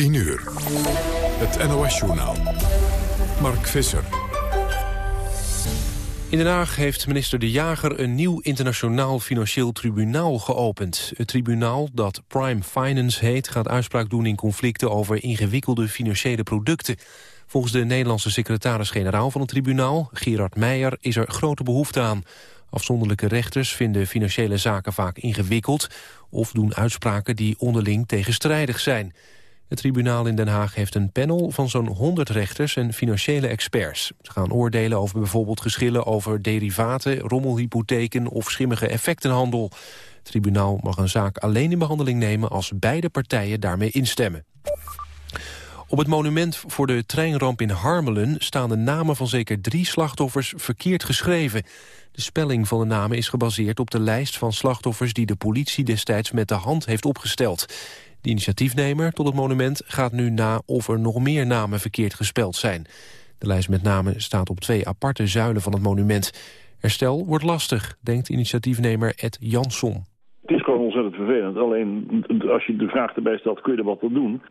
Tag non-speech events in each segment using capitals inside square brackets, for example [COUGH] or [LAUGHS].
10 uur. Het NOS-journaal. Mark Visser. In Den Haag heeft minister De Jager een nieuw internationaal financieel tribunaal geopend. Het tribunaal, dat Prime Finance heet, gaat uitspraak doen in conflicten over ingewikkelde financiële producten. Volgens de Nederlandse secretaris-generaal van het tribunaal, Gerard Meijer, is er grote behoefte aan. Afzonderlijke rechters vinden financiële zaken vaak ingewikkeld... of doen uitspraken die onderling tegenstrijdig zijn. Het tribunaal in Den Haag heeft een panel van zo'n 100 rechters en financiële experts. Ze gaan oordelen over bijvoorbeeld geschillen over derivaten, rommelhypotheken of schimmige effectenhandel. Het tribunaal mag een zaak alleen in behandeling nemen als beide partijen daarmee instemmen. Op het monument voor de treinramp in Harmelen staan de namen van zeker drie slachtoffers verkeerd geschreven. De spelling van de namen is gebaseerd op de lijst van slachtoffers die de politie destijds met de hand heeft opgesteld. De initiatiefnemer tot het monument gaat nu na of er nog meer namen verkeerd gespeld zijn. De lijst met namen staat op twee aparte zuilen van het monument. Herstel wordt lastig, denkt initiatiefnemer Ed Jansson. Het is gewoon ontzettend vervelend. Alleen als je de vraag erbij stelt, kun je er wat aan doen?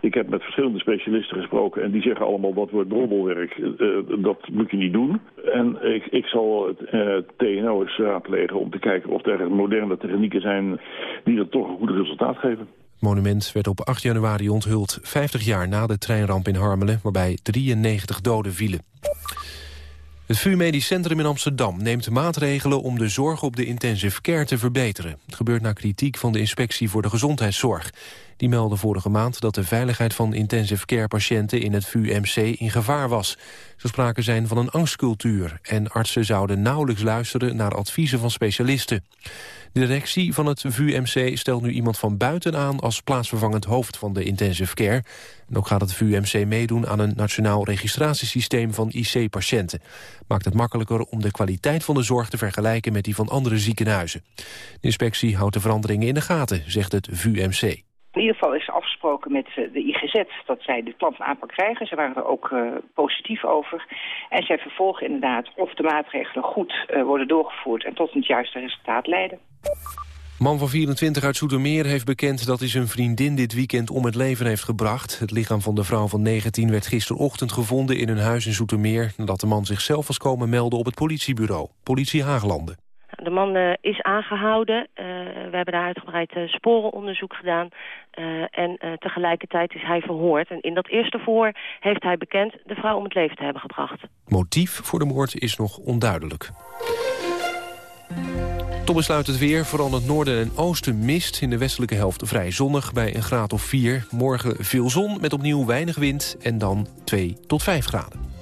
Ik heb met verschillende specialisten gesproken en die zeggen allemaal dat wordt drobbelwerk. Uh, dat moet je niet doen. En ik, ik zal het uh, TNO eens raadplegen om te kijken of er moderne technieken zijn die er toch een goed resultaat geven. Het monument werd op 8 januari onthuld, 50 jaar na de treinramp in Harmelen... waarbij 93 doden vielen. Het VU Medisch Centrum in Amsterdam neemt maatregelen om de zorg op de intensive care te verbeteren. Het gebeurt na kritiek van de Inspectie voor de Gezondheidszorg. Die meldde vorige maand dat de veiligheid van intensive care patiënten in het VUMC in gevaar was. Zo spraken zijn van een angstcultuur en artsen zouden nauwelijks luisteren naar adviezen van specialisten. De directie van het VUMC stelt nu iemand van buiten aan als plaatsvervangend hoofd van de intensive care. En ook gaat het VUMC meedoen aan een nationaal registratiesysteem van IC-patiënten. Maakt het makkelijker om de kwaliteit van de zorg te vergelijken met die van andere ziekenhuizen. De inspectie houdt de veranderingen in de gaten, zegt het VUMC. In ieder geval is afgesproken met eh, de IGZ dat zij dit plan van aanpak krijgen. Ze waren er ook uh, positief over. En zij vervolgen inderdaad of de maatregelen goed uh, worden doorgevoerd... en tot het juiste resultaat leiden. Man van 24 uit Zoetermeer heeft bekend dat hij zijn vriendin dit weekend om het leven heeft gebracht. Het lichaam van de vrouw van 19 werd gisterochtend gevonden in een huis in Zoetermeer... nadat de man zichzelf was komen melden op het politiebureau, politie Haaglanden. De man uh, is aangehouden. Uh, we hebben daar uitgebreid uh, sporenonderzoek gedaan. en tegelijkertijd is hij verhoord. En in dat eerste verhoor heeft hij bekend de vrouw om het leven te hebben gebracht. Motief voor de moord is nog onduidelijk. Tot besluit het weer. Vooral het noorden en oosten mist. In de westelijke helft vrij zonnig bij een graad of 4. Morgen veel zon met opnieuw weinig wind. En dan 2 tot 5 graden.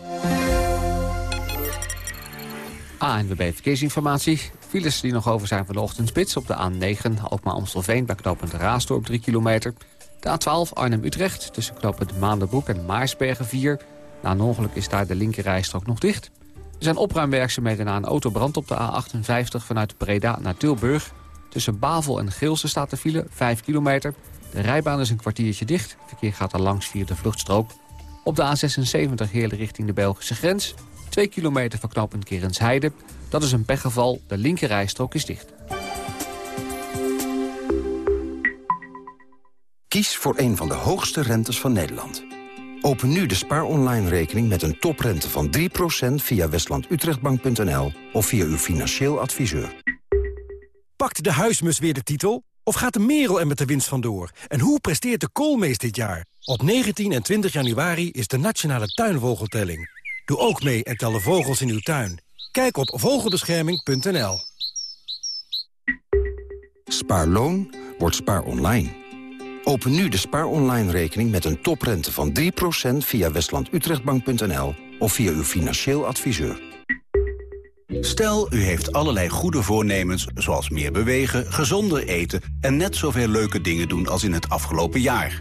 ANWB Verkeersinformatie. Files die nog over zijn van de ochtendspits op de A9 Alkmaar-Amstelveen... bij knooppunt Raasdorp 3 kilometer. De A12 Arnhem-Utrecht tussen knooppunt Maandenbroek en Maarsbergen 4. Na een ongeluk is daar de linkerrijstrook nog dicht. Er zijn opruimwerkzaamheden na een autobrand op de A58 vanuit Breda naar Tilburg. Tussen Bavel en Geelse staat de file, 5 kilometer. De rijbaan is een kwartiertje dicht. Verkeer gaat er langs via de vluchtstrook. Op de A76 Heerlen richting de Belgische grens. 2 kilometer van knooppunt Kerensheide. Dat is een pechgeval, de linkerrijstrook is dicht. Kies voor een van de hoogste rentes van Nederland. Open nu de Spaar Online rekening met een toprente van 3% via westlandutrechtbank.nl of via uw financieel adviseur. Pakt de huismus weer de titel? Of gaat de merel er met de winst vandoor? En hoe presteert de koolmees dit jaar? Op 19 en 20 januari is de Nationale Tuinvogeltelling. Doe ook mee en tel de vogels in uw tuin. Kijk op vogelbescherming.nl. Spaarloon wordt spaar online. Open nu de spaar online rekening met een toprente van 3% via westlandutrechtbank.nl of via uw financieel adviseur. Stel, u heeft allerlei goede voornemens, zoals meer bewegen, gezonder eten... en net zoveel leuke dingen doen als in het afgelopen jaar.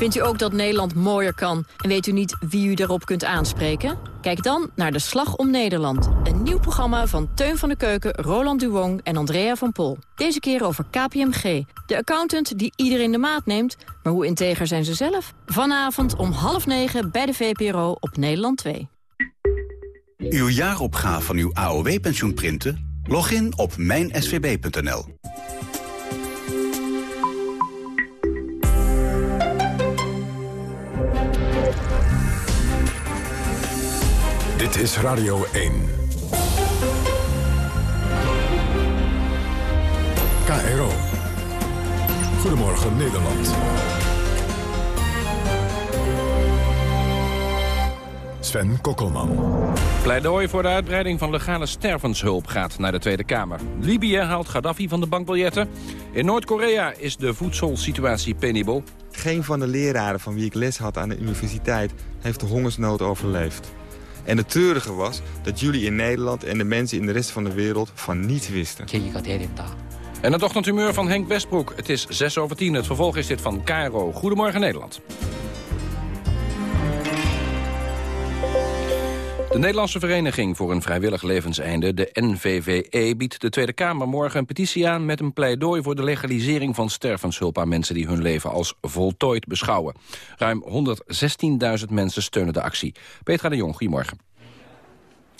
Vindt u ook dat Nederland mooier kan en weet u niet wie u daarop kunt aanspreken? Kijk dan naar De Slag om Nederland. Een nieuw programma van Teun van de Keuken, Roland Duwong en Andrea van Pol. Deze keer over KPMG. De accountant die iedereen de maat neemt. Maar hoe integer zijn ze zelf? Vanavond om half negen bij de VPRO op Nederland 2. Uw jaaropgave van uw AOW-pensioen printen? Log in op mijnsvb.nl. Dit is Radio 1. KRO. Goedemorgen Nederland. Sven Kokkelman. Pleidooi voor de uitbreiding van legale stervenshulp gaat naar de Tweede Kamer. Libië haalt Gaddafi van de bankbiljetten. In Noord-Korea is de voedselsituatie penibel. Geen van de leraren van wie ik les had aan de universiteit... heeft de hongersnood overleefd. En het treurige was dat jullie in Nederland en de mensen in de rest van de wereld van niets wisten. En het ochtendhumeur van Henk Westbroek. Het is 6 over 10. Het vervolg is dit van KRO. Goedemorgen Nederland. De Nederlandse Vereniging voor een Vrijwillig Levenseinde, de NVVE, biedt de Tweede Kamer morgen een petitie aan met een pleidooi voor de legalisering van stervenshulp aan mensen die hun leven als voltooid beschouwen. Ruim 116.000 mensen steunen de actie. Petra de Jong, goedemorgen.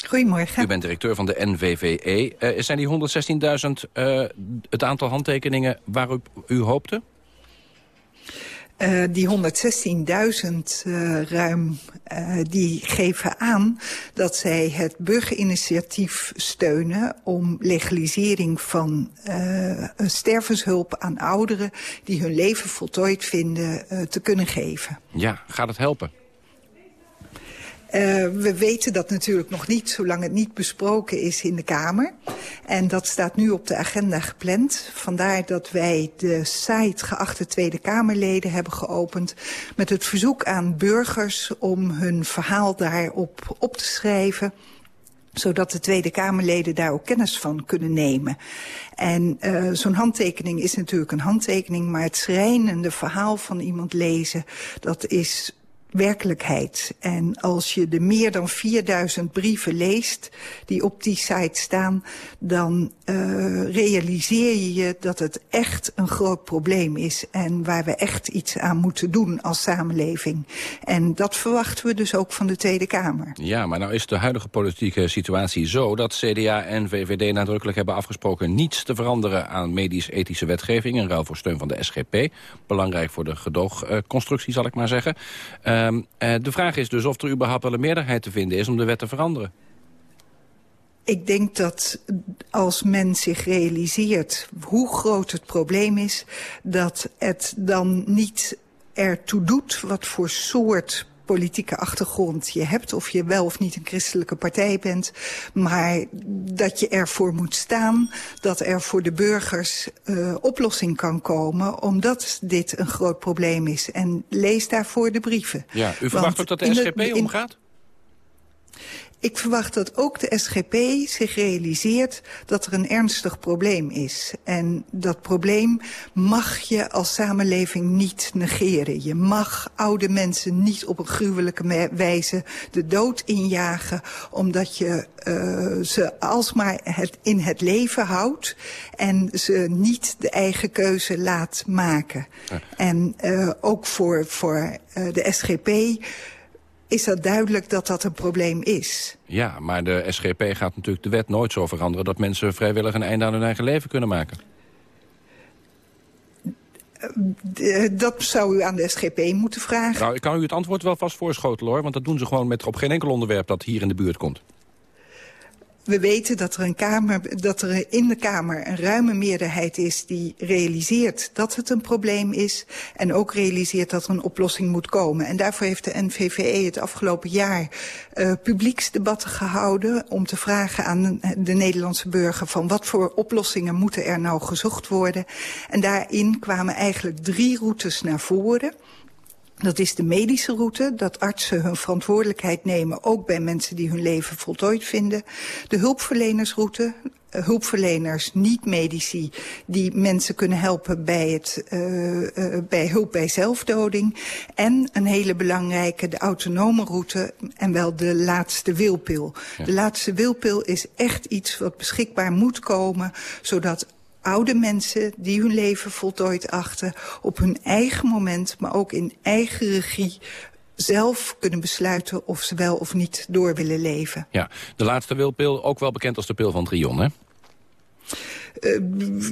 Goedemorgen. U bent directeur van de NVVE. Uh, zijn die 116.000 uh, het aantal handtekeningen waarop u hoopte? Uh, die 116.000 uh, ruim, uh, die geven aan dat zij het burgerinitiatief steunen... om legalisering van stervenshulp aan ouderen... die hun leven voltooid vinden, te kunnen geven. Ja, gaat het helpen? Uh, we weten dat natuurlijk nog niet, zolang het niet besproken is in de Kamer. En dat staat nu op de agenda gepland. Vandaar dat wij de site geachte Tweede Kamerleden hebben geopend... met het verzoek aan burgers om hun verhaal daarop op te schrijven zodat de Tweede Kamerleden daar ook kennis van kunnen nemen. En uh, zo'n handtekening is natuurlijk een handtekening... maar het schrijnende verhaal van iemand lezen... dat is werkelijkheid. En als je de meer dan 4000 brieven leest die op die site staan... dan uh, realiseer je je dat het echt een groot probleem is... en waar we echt iets aan moeten doen als samenleving. En dat verwachten we dus ook van de Tweede Kamer. Ja, maar nou is de huidige politieke situatie zo... dat CDA en VVD nadrukkelijk hebben afgesproken... niets te veranderen aan medisch-ethische wetgeving... in ruil voor steun van de SGP. Belangrijk voor de gedoogconstructie, zal ik maar zeggen... Uh, de vraag is dus of er überhaupt wel een meerderheid te vinden is om de wet te veranderen. Ik denk dat als men zich realiseert hoe groot het probleem is... dat het dan niet ertoe doet wat voor soort politieke achtergrond je hebt... of je wel of niet een christelijke partij bent... maar dat je ervoor moet staan dat er voor de burgers uh, oplossing kan komen... omdat dit een groot probleem is. En lees daarvoor de brieven. Ja, u verwacht ook dat de SGP omgaat? Ik verwacht dat ook de SGP zich realiseert dat er een ernstig probleem is. En dat probleem mag je als samenleving niet negeren. Je mag oude mensen niet op een gruwelijke wijze de dood injagen... omdat je uh, ze alsmaar het in het leven houdt... en ze niet de eigen keuze laat maken. Ja. En uh, ook voor, voor uh, de SGP is dat duidelijk dat dat een probleem is. Ja, maar de SGP gaat natuurlijk de wet nooit zo veranderen... dat mensen vrijwillig een einde aan hun eigen leven kunnen maken. Dat zou u aan de SGP moeten vragen. Nou, ik kan u het antwoord wel vast voorschotelen, hoor. Want dat doen ze gewoon met op geen enkel onderwerp dat hier in de buurt komt. We weten dat er, een kamer, dat er in de Kamer een ruime meerderheid is... die realiseert dat het een probleem is... en ook realiseert dat er een oplossing moet komen. En daarvoor heeft de NVVE het afgelopen jaar uh, publieksdebatten gehouden... om te vragen aan de Nederlandse burger... van wat voor oplossingen moeten er nou gezocht worden. En daarin kwamen eigenlijk drie routes naar voren... Dat is de medische route, dat artsen hun verantwoordelijkheid nemen... ook bij mensen die hun leven voltooid vinden. De hulpverlenersroute, hulpverleners, niet-medici... die mensen kunnen helpen bij, het, uh, uh, bij hulp bij zelfdoding. En een hele belangrijke, de autonome route en wel de laatste wilpil. Ja. De laatste wilpil is echt iets wat beschikbaar moet komen... zodat oude mensen die hun leven voltooid achten... op hun eigen moment, maar ook in eigen regie zelf kunnen besluiten of ze wel of niet door willen leven. Ja, de laatste wilpil, ook wel bekend als de pil van Trion, hè? Uh,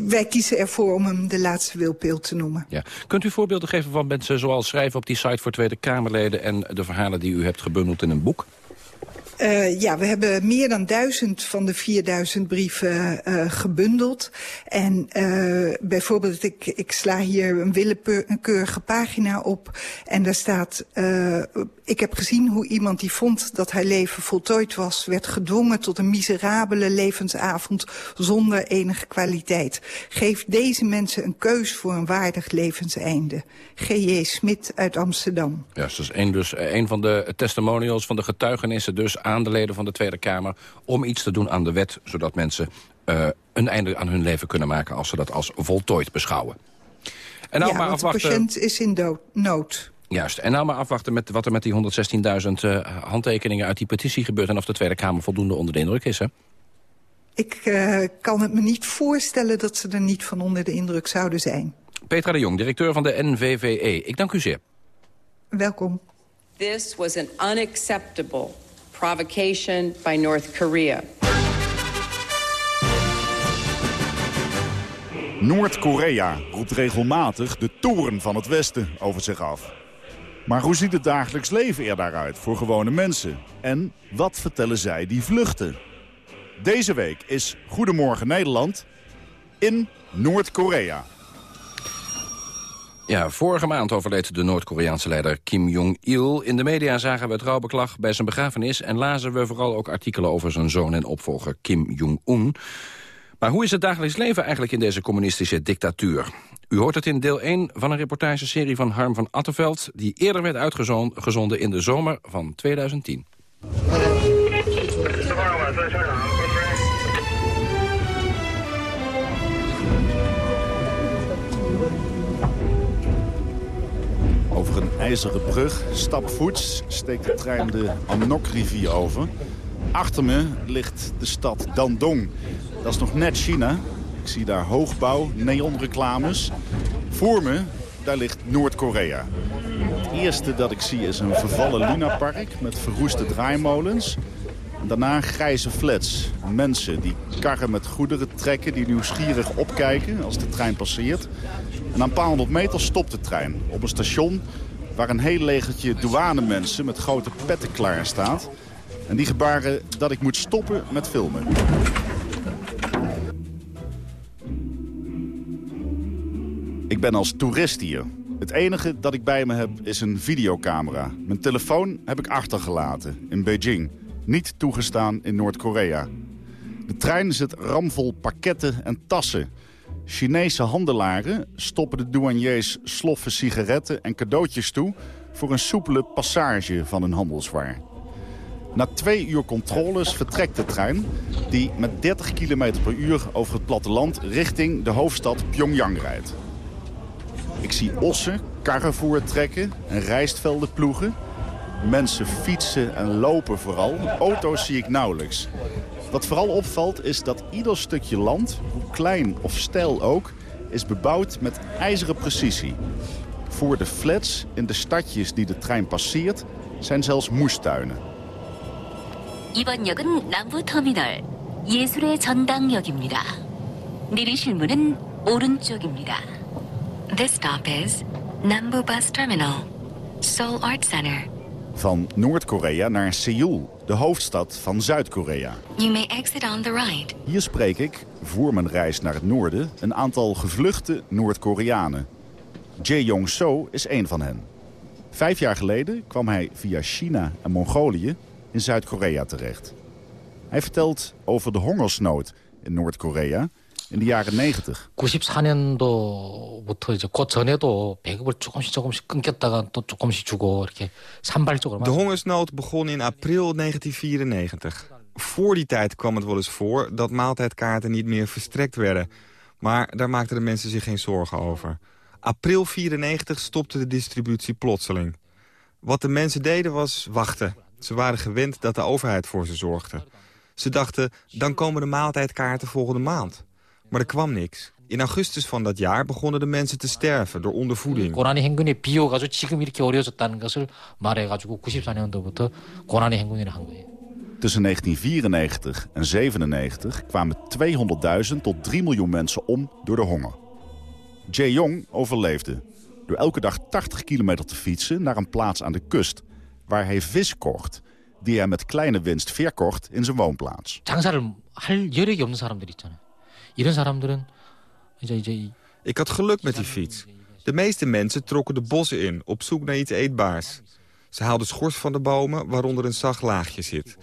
wij kiezen ervoor om hem de laatste wilpil te noemen. Ja. Kunt u voorbeelden geven van mensen zoals schrijven op die site voor Tweede Kamerleden... en de verhalen die u hebt gebundeld in een boek? Uh, ja, we hebben meer dan duizend van de 4000 brieven uh, gebundeld. En uh, bijvoorbeeld, ik, ik sla hier een willekeurige pagina op. En daar staat, ik heb gezien hoe iemand die vond dat haar leven voltooid was... werd gedwongen tot een miserabele levensavond zonder enige kwaliteit. Geef deze mensen een keus voor een waardig levenseinde. G.J. Smit uit Amsterdam. Ja, dat is een, dus een van de testimonials van de getuigenissen... dus aan de leden van de Tweede Kamer... om iets te doen aan de wet, zodat mensen uh, een einde aan hun leven kunnen maken... als ze dat als voltooid beschouwen. En nou ja, maar afwachten... de patiënt is in dood, nood. Juist. En nou maar afwachten met wat er met die 116.000 uh, handtekeningen uit die petitie gebeurt... en of de Tweede Kamer voldoende onder de indruk is, hè? Ik uh, kan het me niet voorstellen dat ze er niet van onder de indruk zouden zijn. Petra de Jong, directeur van de NVVE. Ik dank u zeer. Welkom. This was an unacceptable provocation by North Korea. Noord-Korea roept regelmatig de toren van het Westen over zich af. Maar hoe ziet het dagelijks leven er daaruit voor gewone mensen? En wat vertellen zij die vluchten? Deze week is Goedemorgen Nederland in Noord-Korea. Ja, vorige maand overleed de Noord-Koreaanse leider Kim Jong-il. In de media zagen we het rouwbeklag bij zijn begrafenis... en lazen we vooral ook artikelen over zijn zoon en opvolger Kim Jong-un. Maar hoe is het dagelijks leven eigenlijk in deze communistische dictatuur? U hoort het in deel 1 van een reportageserie van Harm van Attenveld... die eerder werd uitgezonden in de zomer van 2010. Over een ijzeren brug, stapvoets, steekt de trein de Amnok-rivier over. Achter me ligt de stad Dandong. Dat is nog net China. Ik zie daar hoogbouw, neonreclames. Voor me, daar ligt Noord-Korea. Het eerste dat ik zie is een vervallen lunapark met verroeste draaimolens. En daarna grijze flats. Mensen die karren met goederen trekken, die nieuwsgierig opkijken als de trein passeert. En aan een paar honderd meter stopt de trein op een station waar een heel legertje douanemensen met grote petten klaar staat. En die gebaren dat ik moet stoppen met filmen. Ik ben als toerist hier. Het enige dat ik bij me heb is een videocamera. Mijn telefoon heb ik achtergelaten in Beijing. Niet toegestaan in Noord-Korea. De trein zit ramvol pakketten en tassen. Chinese handelaren stoppen de douaniers sloffen sigaretten en cadeautjes toe... voor een soepele passage van hun handelswaar. Na twee uur controles vertrekt de trein... die met 30 km per uur over het platteland richting de hoofdstad Pyongyang rijdt. Ik zie ossen, karren voortrekken en rijstvelden ploegen. Mensen fietsen en lopen vooral. Auto's zie ik nauwelijks. Wat vooral opvalt is dat ieder stukje land, hoe klein of steil ook... is bebouwd met ijzeren precisie. Voor de flats in de stadjes die de trein passeert... zijn zelfs moestuinen. 이번 역은 남부터미널 예술의 전당역입니다. 내리실 문은 오른쪽입니다. This stop is Nambu Bus Terminal, Seoul Art Center. Van Noord-Korea naar Seoul, de hoofdstad van Zuid-Korea. Right. Hier spreek ik, voor mijn reis naar het noorden, een aantal gevluchte Noord-Koreanen. Jae Yong-so is een van hen. Vijf jaar geleden kwam hij via China en Mongolië in Zuid-Korea terecht. Hij vertelt over de hongersnood in Noord-Korea in de jaren 90. 94년도부터 이제 그 전에도 배급을 조금씩 조금씩 끊겼다가 또 조금씩 주고 이렇게 산발적으로. De hongersnood begon in april 1994. Voor die tijd kwam het wel eens voor dat maaltijdkaarten niet meer verstrekt werden. Maar daar maakten de mensen zich geen zorgen over. April 94 stopte de distributie plotseling. Wat de mensen deden was wachten. Ze waren gewend dat de overheid voor ze zorgde. Ze dachten, dan komen de maaltijdkaarten volgende maand. Maar er kwam niks. In augustus van dat jaar begonnen de mensen te sterven door ondervoeding. 고난의 행군에 비어가지고 지금 이렇게 어려워졌다는 것을 말해가지고 94년도부터 고난의 행군이라 한 거예요. Tussen 1994 en 97 kwamen 200.000 tot 3 miljoen mensen om door de honger. Jae Yong overleefde door elke dag 80 kilometer te fietsen naar een plaats aan de kust... waar hij vis kocht, die hij met kleine winst verkocht in zijn woonplaats. 장사를 할 여력이 없는 사람들 있잖아요. 이런 사람들은 이제 이제 Ik had geluk met die fiets. De meeste mensen trokken de bossen in, op zoek naar iets eetbaars. Ze haalden schors van de bomen, waaronder een zacht laagje zit.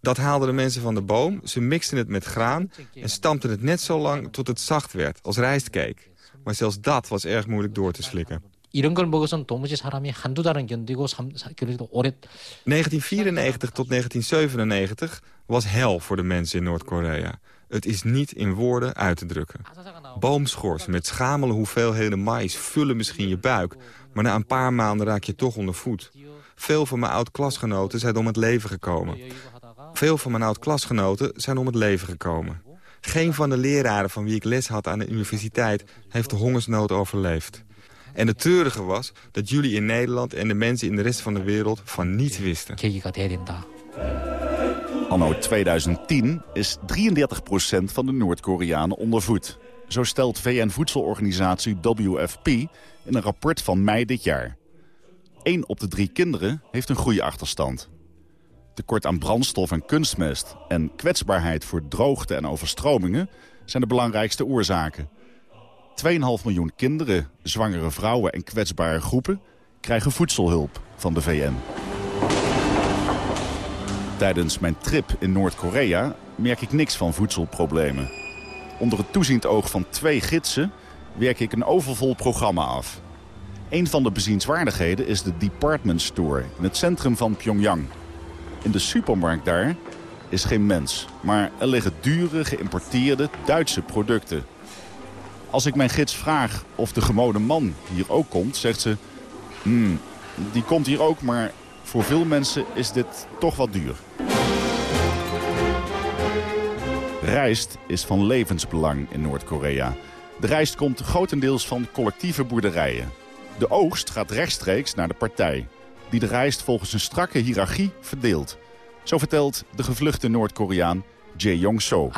Dat haalden de mensen van de boom, ze mixten het met graan... en stampten het net zo lang tot het zacht werd, als rijstcake. Maar zelfs dat was erg moeilijk door te slikken. 이런 걸 먹어선 도무지 사람이 한두 달은 견디고 삼, 사, 그래도 오래 1994 tot 1997 was hel voor de mensen in Noord-Korea. Het is niet in woorden uit te drukken. Boomschors met schamele hoeveelheden mais vullen misschien je buik... maar na een paar maanden raak je toch onder voet. Veel van mijn oud-klasgenoten zijn om het leven gekomen. Veel van mijn oud-klasgenoten zijn om het leven gekomen. Geen van de leraren van wie ik les had aan de universiteit... heeft de hongersnood overleefd. En het treurige was dat jullie in Nederland en de mensen in de rest van de wereld van niets wisten. Anno 2010 is 33% van de Noord-Koreanen ondervoed. Zo stelt VN-voedselorganisatie WFP in een rapport van mei dit jaar. Eén op de drie kinderen heeft een groeiachterstand. Tekort aan brandstof en kunstmest en kwetsbaarheid voor droogte en overstromingen... zijn de belangrijkste oorzaken. 2,5 miljoen kinderen, zwangere vrouwen en kwetsbare groepen... krijgen voedselhulp van de VN. Tijdens mijn trip in Noord-Korea merk ik niks van voedselproblemen. Onder het toeziend oog van twee gidsen werk ik een overvol programma af. Een van de bezienswaardigheden is de department store in het centrum van Pyongyang. In de supermarkt daar is geen mens, maar er liggen dure geïmporteerde Duitse producten. Als ik mijn gids vraag of de gewone man hier ook komt, zegt ze... Hmm, die komt hier ook, maar voor veel mensen is dit toch wat duur. Rijst is van levensbelang in Noord-Korea. De rijst komt grotendeels van collectieve boerderijen. De oogst gaat rechtstreeks naar de partij, die de rijst volgens een strakke hiërarchie verdeelt. Zo vertelt de gevluchte Noord-Koreaan Jae Jong-so.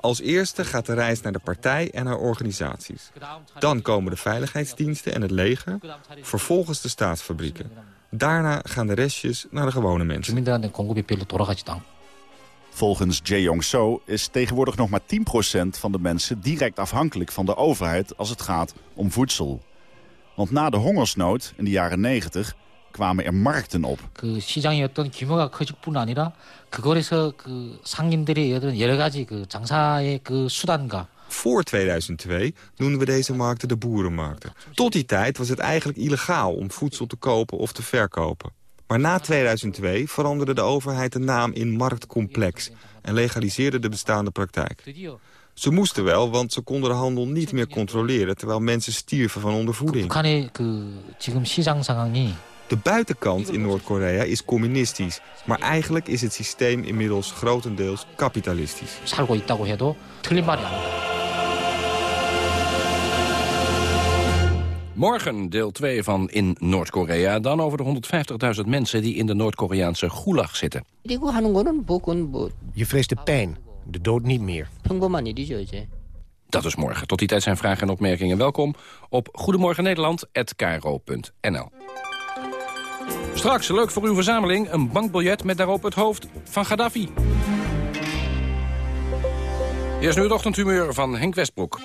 Als eerste gaat de reis naar de partij en haar organisaties. Dan komen de veiligheidsdiensten en het leger. Vervolgens de staatsfabrieken. Daarna gaan de restjes naar de gewone mensen. Volgens Jae Yong-so is tegenwoordig nog maar 10% van de mensen direct afhankelijk van de overheid als het gaat om voedsel. Want na de hongersnood in de jaren 90 kwamen er markten op. 그 시장의 어떤 규모가 커질 뿐 아니라 그거에서 그 상인들이 어떤 여러 가지 그 장사의 그 수단과 Voor 2002 noemden we deze markten de boerenmarkten. Tot die tijd was het eigenlijk illegaal om voedsel te kopen of te verkopen. Maar na 2002 veranderde de overheid de naam in marktcomplex... en legaliseerde de bestaande praktijk. Ze moesten wel, want ze konden de handel niet meer controleren... terwijl mensen stierven van ondervoeding. 북한의 그 지금 시장 상황이 de buitenkant in Noord-Korea is communistisch. Maar eigenlijk is het systeem inmiddels grotendeels kapitalistisch. Morgen deel 2 van In Noord-Korea. Dan over de 150.000 mensen die in de Noord-Koreaanse gulag zitten. Je vreest de pijn, de dood niet meer. Dat is morgen. Tot die tijd zijn vragen en opmerkingen welkom op goedemorgennederland.nl. Straks, leuk voor uw verzameling, een bankbiljet met daarop het hoofd van Gaddafi. Eerst nu het ochtendhumeur van Henk Westbroek.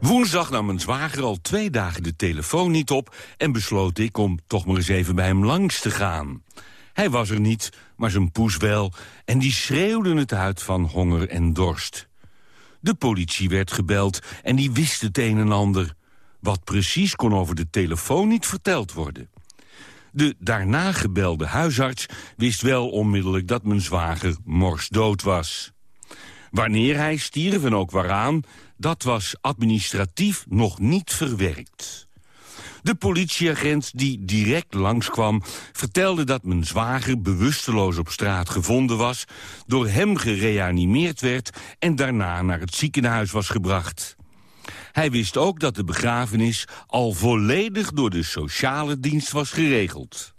Woensdag nam mijn zwager al twee dagen de telefoon niet op... en besloot ik om toch maar eens even bij hem langs te gaan. Hij was er niet, maar zijn poes wel... en die schreeuwde het uit van honger en dorst. De politie werd gebeld en die wist het een en ander. Wat precies kon over de telefoon niet verteld worden. De daarna gebelde huisarts wist wel onmiddellijk dat mijn zwager morsdood was. Wanneer hij stierf en ook waaraan, dat was administratief nog niet verwerkt. De politieagent die direct langskwam vertelde dat mijn zwager bewusteloos op straat gevonden was, door hem gereanimeerd werd en daarna naar het ziekenhuis was gebracht. Hij wist ook dat de begrafenis al volledig door de sociale dienst was geregeld.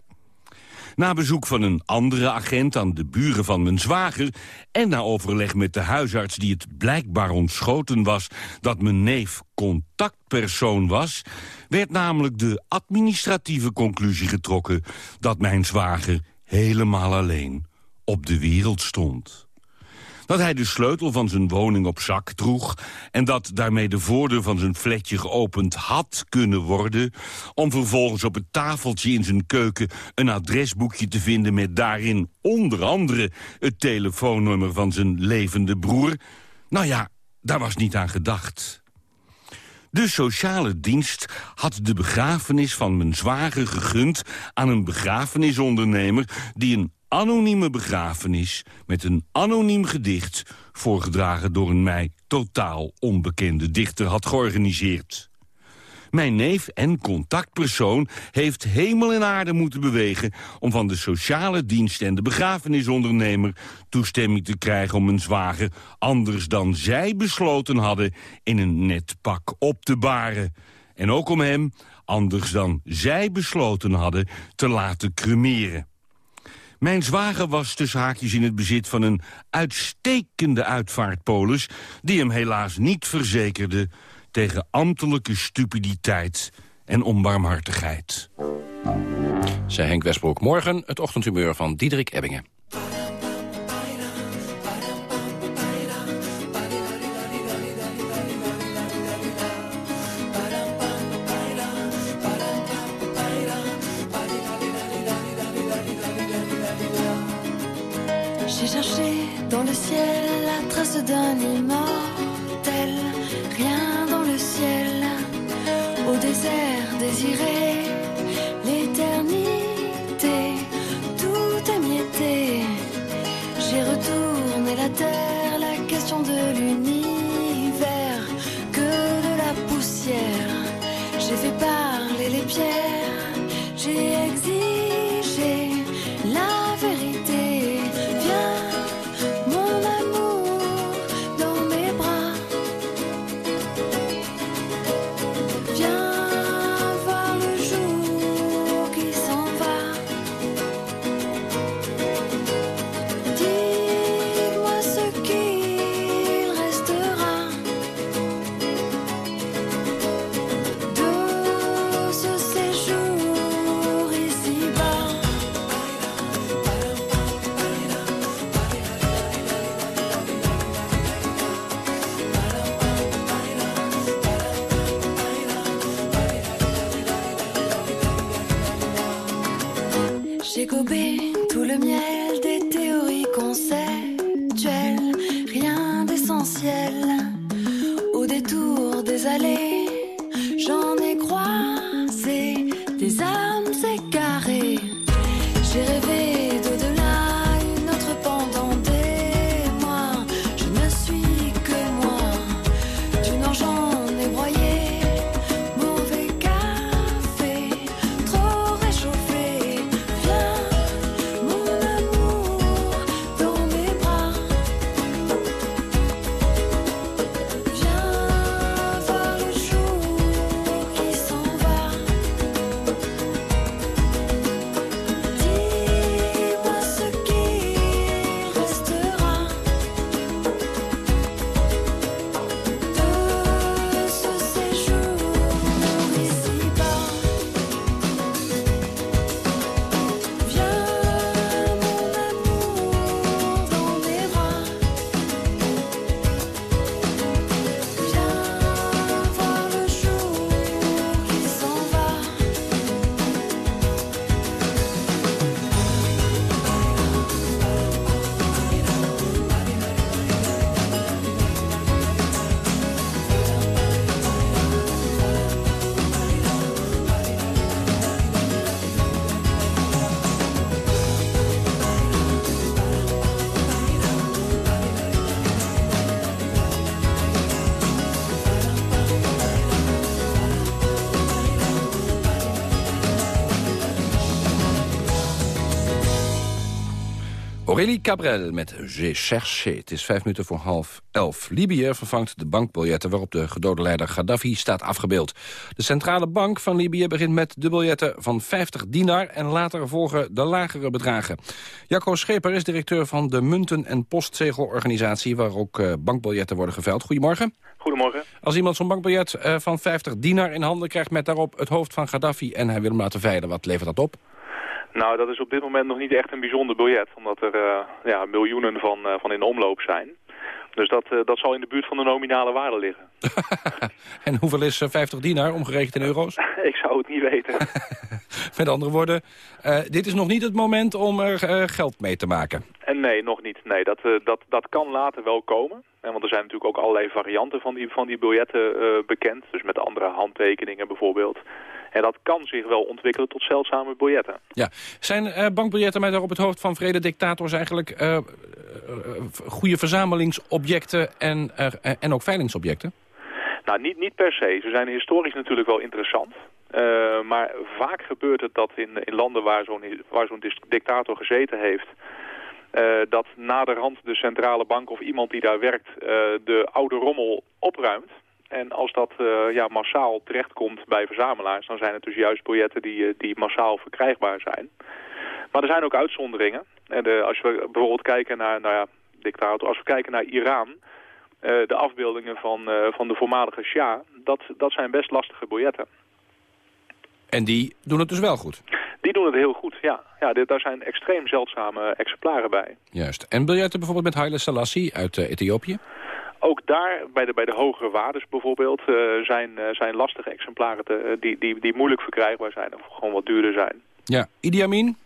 Na bezoek van een andere agent aan de buren van mijn zwager... en na overleg met de huisarts die het blijkbaar ontschoten was... dat mijn neef contactpersoon was... werd namelijk de administratieve conclusie getrokken... dat mijn zwager helemaal alleen op de wereld stond dat hij de sleutel van zijn woning op zak droeg... en dat daarmee de voordeur van zijn flatje geopend had kunnen worden... om vervolgens op het tafeltje in zijn keuken een adresboekje te vinden... met daarin onder andere het telefoonnummer van zijn levende broer. Nou ja, daar was niet aan gedacht. De sociale dienst had de begrafenis van mijn zwager gegund... aan een begrafenisondernemer die een anonieme begrafenis met een anoniem gedicht... voorgedragen door een mij totaal onbekende dichter had georganiseerd. Mijn neef en contactpersoon heeft hemel en aarde moeten bewegen... om van de sociale dienst en de begrafenisondernemer toestemming te krijgen om een zwager... anders dan zij besloten hadden in een net pak op te baren. En ook om hem, anders dan zij besloten hadden, te laten cremeren. Mijn zwager was tussen haakjes in het bezit van een uitstekende uitvaartpolis... die hem helaas niet verzekerde tegen ambtelijke stupiditeit en onbarmhartigheid. Zij Henk Westbroek. Morgen het ochtendhumeur van Diederik Ebbingen. animal. Aurélie Cabrel met J'ai cherché. Het is vijf minuten voor half elf. Libië vervangt de bankbiljetten waarop de gedode leider Gaddafi staat afgebeeld. De centrale bank van Libië begint met de biljetten van 50 dinar... en later volgen de lagere bedragen. Jacco Scheper is directeur van de munten- en postzegelorganisatie... waar ook uh, bankbiljetten worden geveild. Goedemorgen. Goedemorgen. Als iemand zo'n bankbiljet uh, van 50 dinar in handen krijgt... met daarop het hoofd van Gaddafi en hij wil hem laten veilen, wat levert dat op? Nou, dat is op dit moment nog niet echt een bijzonder biljet, omdat er uh, ja, miljoenen van, uh, van in omloop zijn. Dus dat, uh, dat zal in de buurt van de nominale waarde liggen. [LAUGHS] en hoeveel is 50 dinar, omgerekend in euro's? [LAUGHS] Ik zou het niet weten. [LAUGHS] Met andere woorden, dit is nog niet het moment om er geld mee te maken. En nee, nog niet. Nee, dat, dat, dat kan later wel komen. En want er zijn natuurlijk ook allerlei varianten van die, van die biljetten bekend. Dus met andere handtekeningen bijvoorbeeld. En dat kan zich wel ontwikkelen tot zeldzame biljetten. Ja. Zijn uh, bankbiljetten met daarop het hoofd van vrede dictators eigenlijk uh, uh, goede verzamelingsobjecten en, en ook veilingsobjecten? Nou, niet, niet per se. Ze zijn historisch natuurlijk wel interessant. maar vaak gebeurt het dat in, in landen waar zo'n waar zo'n dictator gezeten heeft... dat naderhand de centrale bank of iemand die daar werkt de oude rommel opruimt. En als dat uh, ja, massaal terechtkomt bij verzamelaars... dan zijn het dus juist biljetten die, die massaal verkrijgbaar zijn. Maar er zijn ook uitzonderingen. En de, als we bijvoorbeeld kijken naar, nou ja, dictator, als we kijken naar Iran... Uh, de afbeeldingen van, uh, van de voormalige Shah, dat, dat zijn best lastige biljetten. En die doen het dus wel goed? Die doen het heel goed, ja. ja dit, daar zijn extreem zeldzame exemplaren bij. Juist. En biljetten bijvoorbeeld met Haile Selassie uit Ethiopië? Ook daar, bij de, bij de hogere waardes bijvoorbeeld, uh, zijn, uh, zijn lastige exemplaren te, uh, die, die, die moeilijk verkrijgbaar zijn of gewoon wat duurder zijn. Ja, Idi Amin?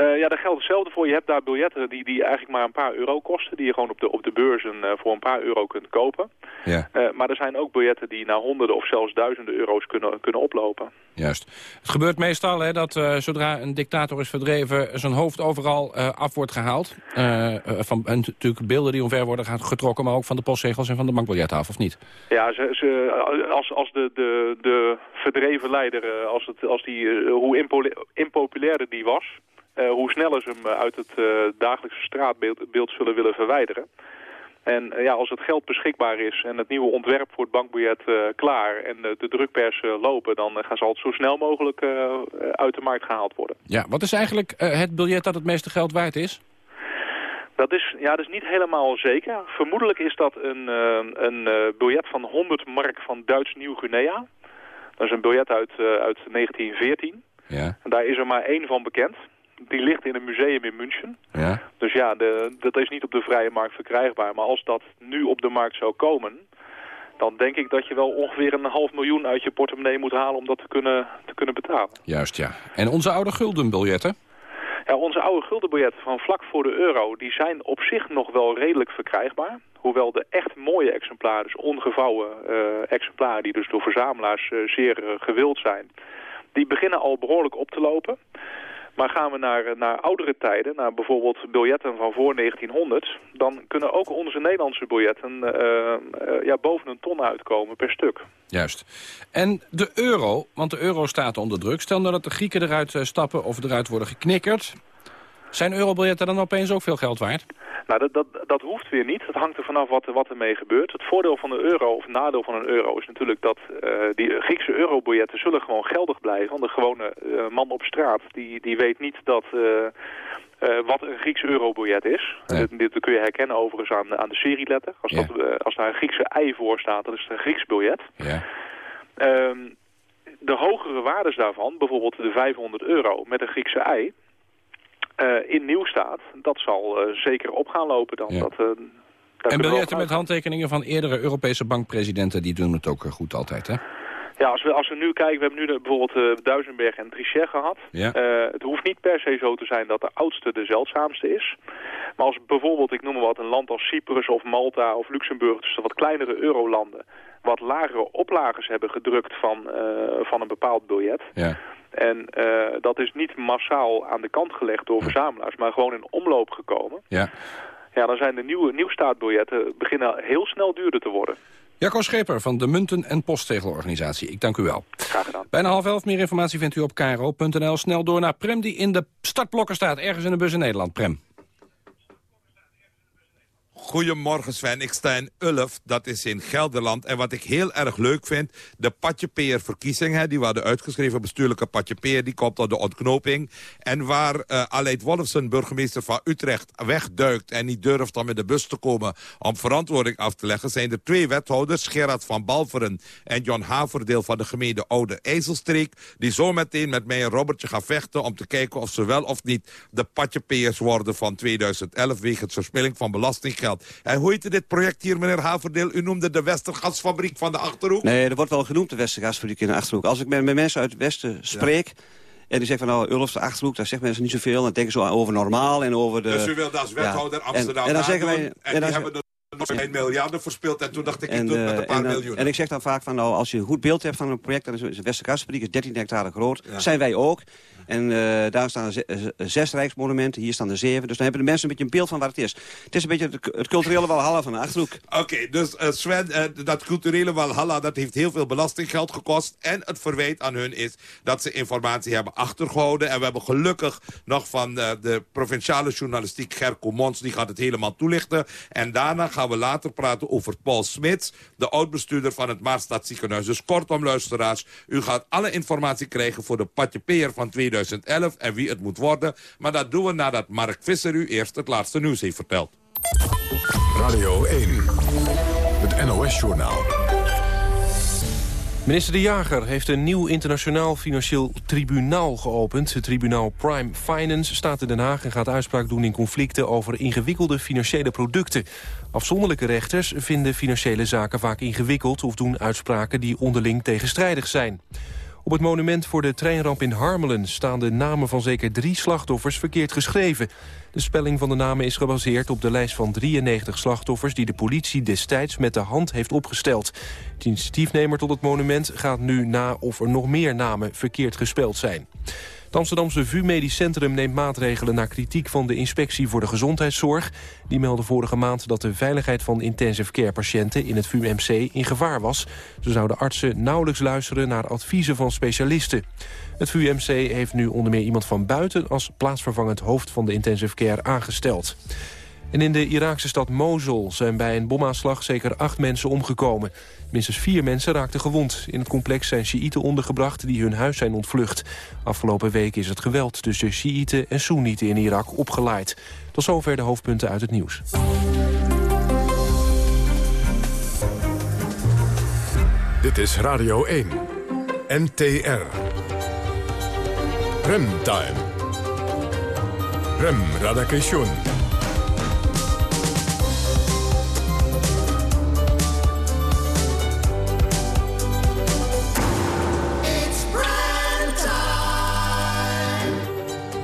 Ja, daar geldt hetzelfde voor. Je hebt daar biljetten die, die eigenlijk maar een paar euro kosten, die je gewoon op de, op de beurzen voor een paar euro kunt kopen. Ja. maar er zijn ook biljetten die naar honderden of zelfs duizenden euro's kunnen, kunnen oplopen. Juist. Het gebeurt meestal hè, dat zodra een dictator is verdreven... zijn hoofd overal af wordt gehaald. Van, en natuurlijk beelden die omver worden getrokken... maar ook van de postzegels en van de bankbiljetten af, of niet? Ja, ze, ze, als, als de, de, de verdreven leider... als het, als die, hoe impopulairder die was... hoe sneller ze hem uit het dagelijkse straatbeeld beeld zullen willen verwijderen... En ja, als het geld beschikbaar is en het nieuwe ontwerp voor het bankbiljet uh, klaar... en uh, de drukpers uh, lopen, dan gaan zal het zo snel mogelijk uit de markt gehaald worden. Ja, wat is eigenlijk het biljet dat het meeste geld waard is? Dat is, ja, dat is niet helemaal zeker. Vermoedelijk is dat een, een biljet van 100 mark van Duits Nieuw-Guinea. Dat is een biljet uit, uit 1914. Ja. En daar is er maar één van bekend die ligt in een museum in München. Ja. Dus ja, de, dat is niet op de vrije markt verkrijgbaar. Maar als dat nu op de markt zou komen... dan denk ik dat je wel ongeveer een half miljoen uit je portemonnee moet halen... om dat te kunnen, te kunnen betalen. Juist, ja. En onze oude guldenbiljetten? Ja, onze oude guldenbiljetten van vlak voor de euro... die zijn op zich nog wel redelijk verkrijgbaar. Hoewel de echt mooie exemplaren, dus ongevouwen uh, exemplaren... die dus door verzamelaars uh, zeer uh, gewild zijn... die beginnen al behoorlijk op te lopen... Maar gaan we naar, naar oudere tijden, naar bijvoorbeeld biljetten van voor 1900... dan kunnen ook onze Nederlandse biljetten uh, uh, ja, boven een ton uitkomen per stuk. Juist. En de euro, want de euro staat onder druk. Stel nou dat de Grieken eruit stappen of eruit worden geknikkerd... Zijn eurobiljetten dan opeens ook veel geld waard? Nou, dat, dat, dat hoeft weer niet. Het hangt er vanaf wat, wat ermee gebeurt. Het voordeel van de euro, of nadeel van een euro, is natuurlijk dat uh, die Griekse eurobiljetten zullen gewoon geldig blijven. Want de gewone uh, man op straat, die, die weet niet dat... Uh, uh, wat een Grieks eurobiljet is. Nee. Dit, dit kun je herkennen overigens aan, aan de serieletter. Als, Ja. dat, als daar een Griekse ei voor staat, dan is het een Grieks biljet. Ja. Ehm, de hogere waardes daarvan, bijvoorbeeld de 500 euro met een Griekse ei... eh, in nieuw staat, dat zal eh, zeker op gaan lopen dan. Ja. Dat, eh, daar En biljetten met handtekeningen van eerdere Europese bankpresidenten... die doen het ook goed altijd, hè? Ja, als we, als we nu kijken, we hebben nu de, bijvoorbeeld eh, Duisenberg en Trichet gehad. Ja. Eh, het hoeft niet per se zo te zijn dat de oudste de zeldzaamste is. Maar als bijvoorbeeld, ik noem maar wat, een land als Cyprus of Malta of Luxemburg, dus de wat kleinere eurolanden, wat lagere oplagers hebben gedrukt van, eh, van een bepaald biljet. Ja. En eh, dat is niet massaal aan de kant gelegd door verzamelaars, maar gewoon in omloop gekomen. Ja. Ja, dan zijn de nieuwe nieuwstaatbiljetten beginnen heel snel duurder te worden. Jacco Scheper van de Munten- en Posttegelorganisatie. Ik dank u wel. Graag gedaan. Bijna half elf. Meer informatie vindt u op kro.nl. Snel door naar Prem die in de startblokken staat. Ergens in de bus in Nederland. Prem. Goedemorgen Sven, ik sta in Ulf, dat is in Gelderland. En wat ik heel erg leuk vind, de Patjepeer-verkiezing... die we hadden uitgeschreven, bestuurlijke Patjepeer... die komt tot de ontknoping. En waar uh, Aleid Wolfsen, burgemeester van Utrecht, wegduikt... en niet durft om met de bus te komen om verantwoording af te leggen... zijn er twee wethouders, Gerard van Balveren en John Haverdeel... van de gemeente Oude IJsselstreek... die zo meteen met mij en Robertje gaan vechten... om te kijken of ze wel of niet de Patjepeers worden van 2011... wegens verspilling van belastinggeld. En hoe heette dit project hier, meneer Haverdeel? U noemde de Westergasfabriek van de Achterhoek? Nee, er wordt wel genoemd de Westergasfabriek in de Achterhoek. Als ik met, met mensen uit het Westen spreek... En die zeggen van, nou, Ulf de Achterhoek, daar zeggen mensen niet zoveel. Dan denken ze over normaal en over de... Dus u wilde als wethouder ja. Amsterdam en, en dan zeggen wij, en, en die hebben de nog geen miljarden verspeeld. En toen dacht ik, ik en, doe het met een paar en, miljoen. En ik zeg dan vaak van, nou, als je een goed beeld hebt van een project... dan is de Westergasfabriek is 13 hectare groot. Zijn wij ook. En eh, daar staan ze- zes rijksmonumenten, hier staan er zeven. Dus dan hebben de mensen een beetje een beeld van waar het is. Het is een beetje het, culturele Walhalla van de Achterhoek. Oké, dus eh, Sven, eh, dat culturele Walhalla, dat heeft heel veel belastinggeld gekost. En het verwijt aan hun is dat ze informatie hebben achtergehouden. En we hebben gelukkig nog van de provinciale journalistiek Gerco Mons, die gaat het helemaal toelichten. En daarna gaan we later praten over Paul Smits, de oud-bestuurder van het Maarstad ziekenhuis. Dus kortom, luisteraars, u gaat alle informatie krijgen voor de patjepeer van 2011 en wie het moet worden. Maar dat doen we nadat Mark Visser u eerst het laatste nieuws heeft verteld. Radio 1, het NOS-journaal. Minister De Jager heeft een nieuw internationaal financieel tribunaal geopend. Het tribunaal Prime Finance staat in Den Haag en gaat uitspraak doen in conflicten over ingewikkelde financiële producten. Afzonderlijke rechters vinden financiële zaken vaak ingewikkeld of doen uitspraken die onderling tegenstrijdig zijn. Op het monument voor de treinramp in Harmelen staan de namen van zeker drie slachtoffers verkeerd geschreven. De spelling van de namen is gebaseerd op de lijst van 93 slachtoffers die de politie destijds met de hand heeft opgesteld. De initiatiefnemer tot het monument gaat nu na of er nog meer namen verkeerd gespeld zijn. Het Amsterdamse VU Medisch Centrum neemt maatregelen naar kritiek van de Inspectie voor de Gezondheidszorg. Die meldde vorige maand dat de veiligheid van intensive care patiënten in het VUMC in gevaar was. Zo zouden artsen nauwelijks luisteren naar adviezen van specialisten. Het VUMC heeft nu onder meer iemand van buiten als plaatsvervangend hoofd van de intensive care aangesteld. En in de Iraakse stad Mosul zijn bij een bomaanslag zeker acht mensen omgekomen. Minstens vier mensen raakten gewond. In het complex zijn Sjiïten ondergebracht die hun huis zijn ontvlucht. Afgelopen week is het geweld tussen Sjiïten en Soenieten in Irak opgeleid. Tot zover de hoofdpunten uit het nieuws. Dit is Radio 1, NTR. Remtime. Rem Radakation.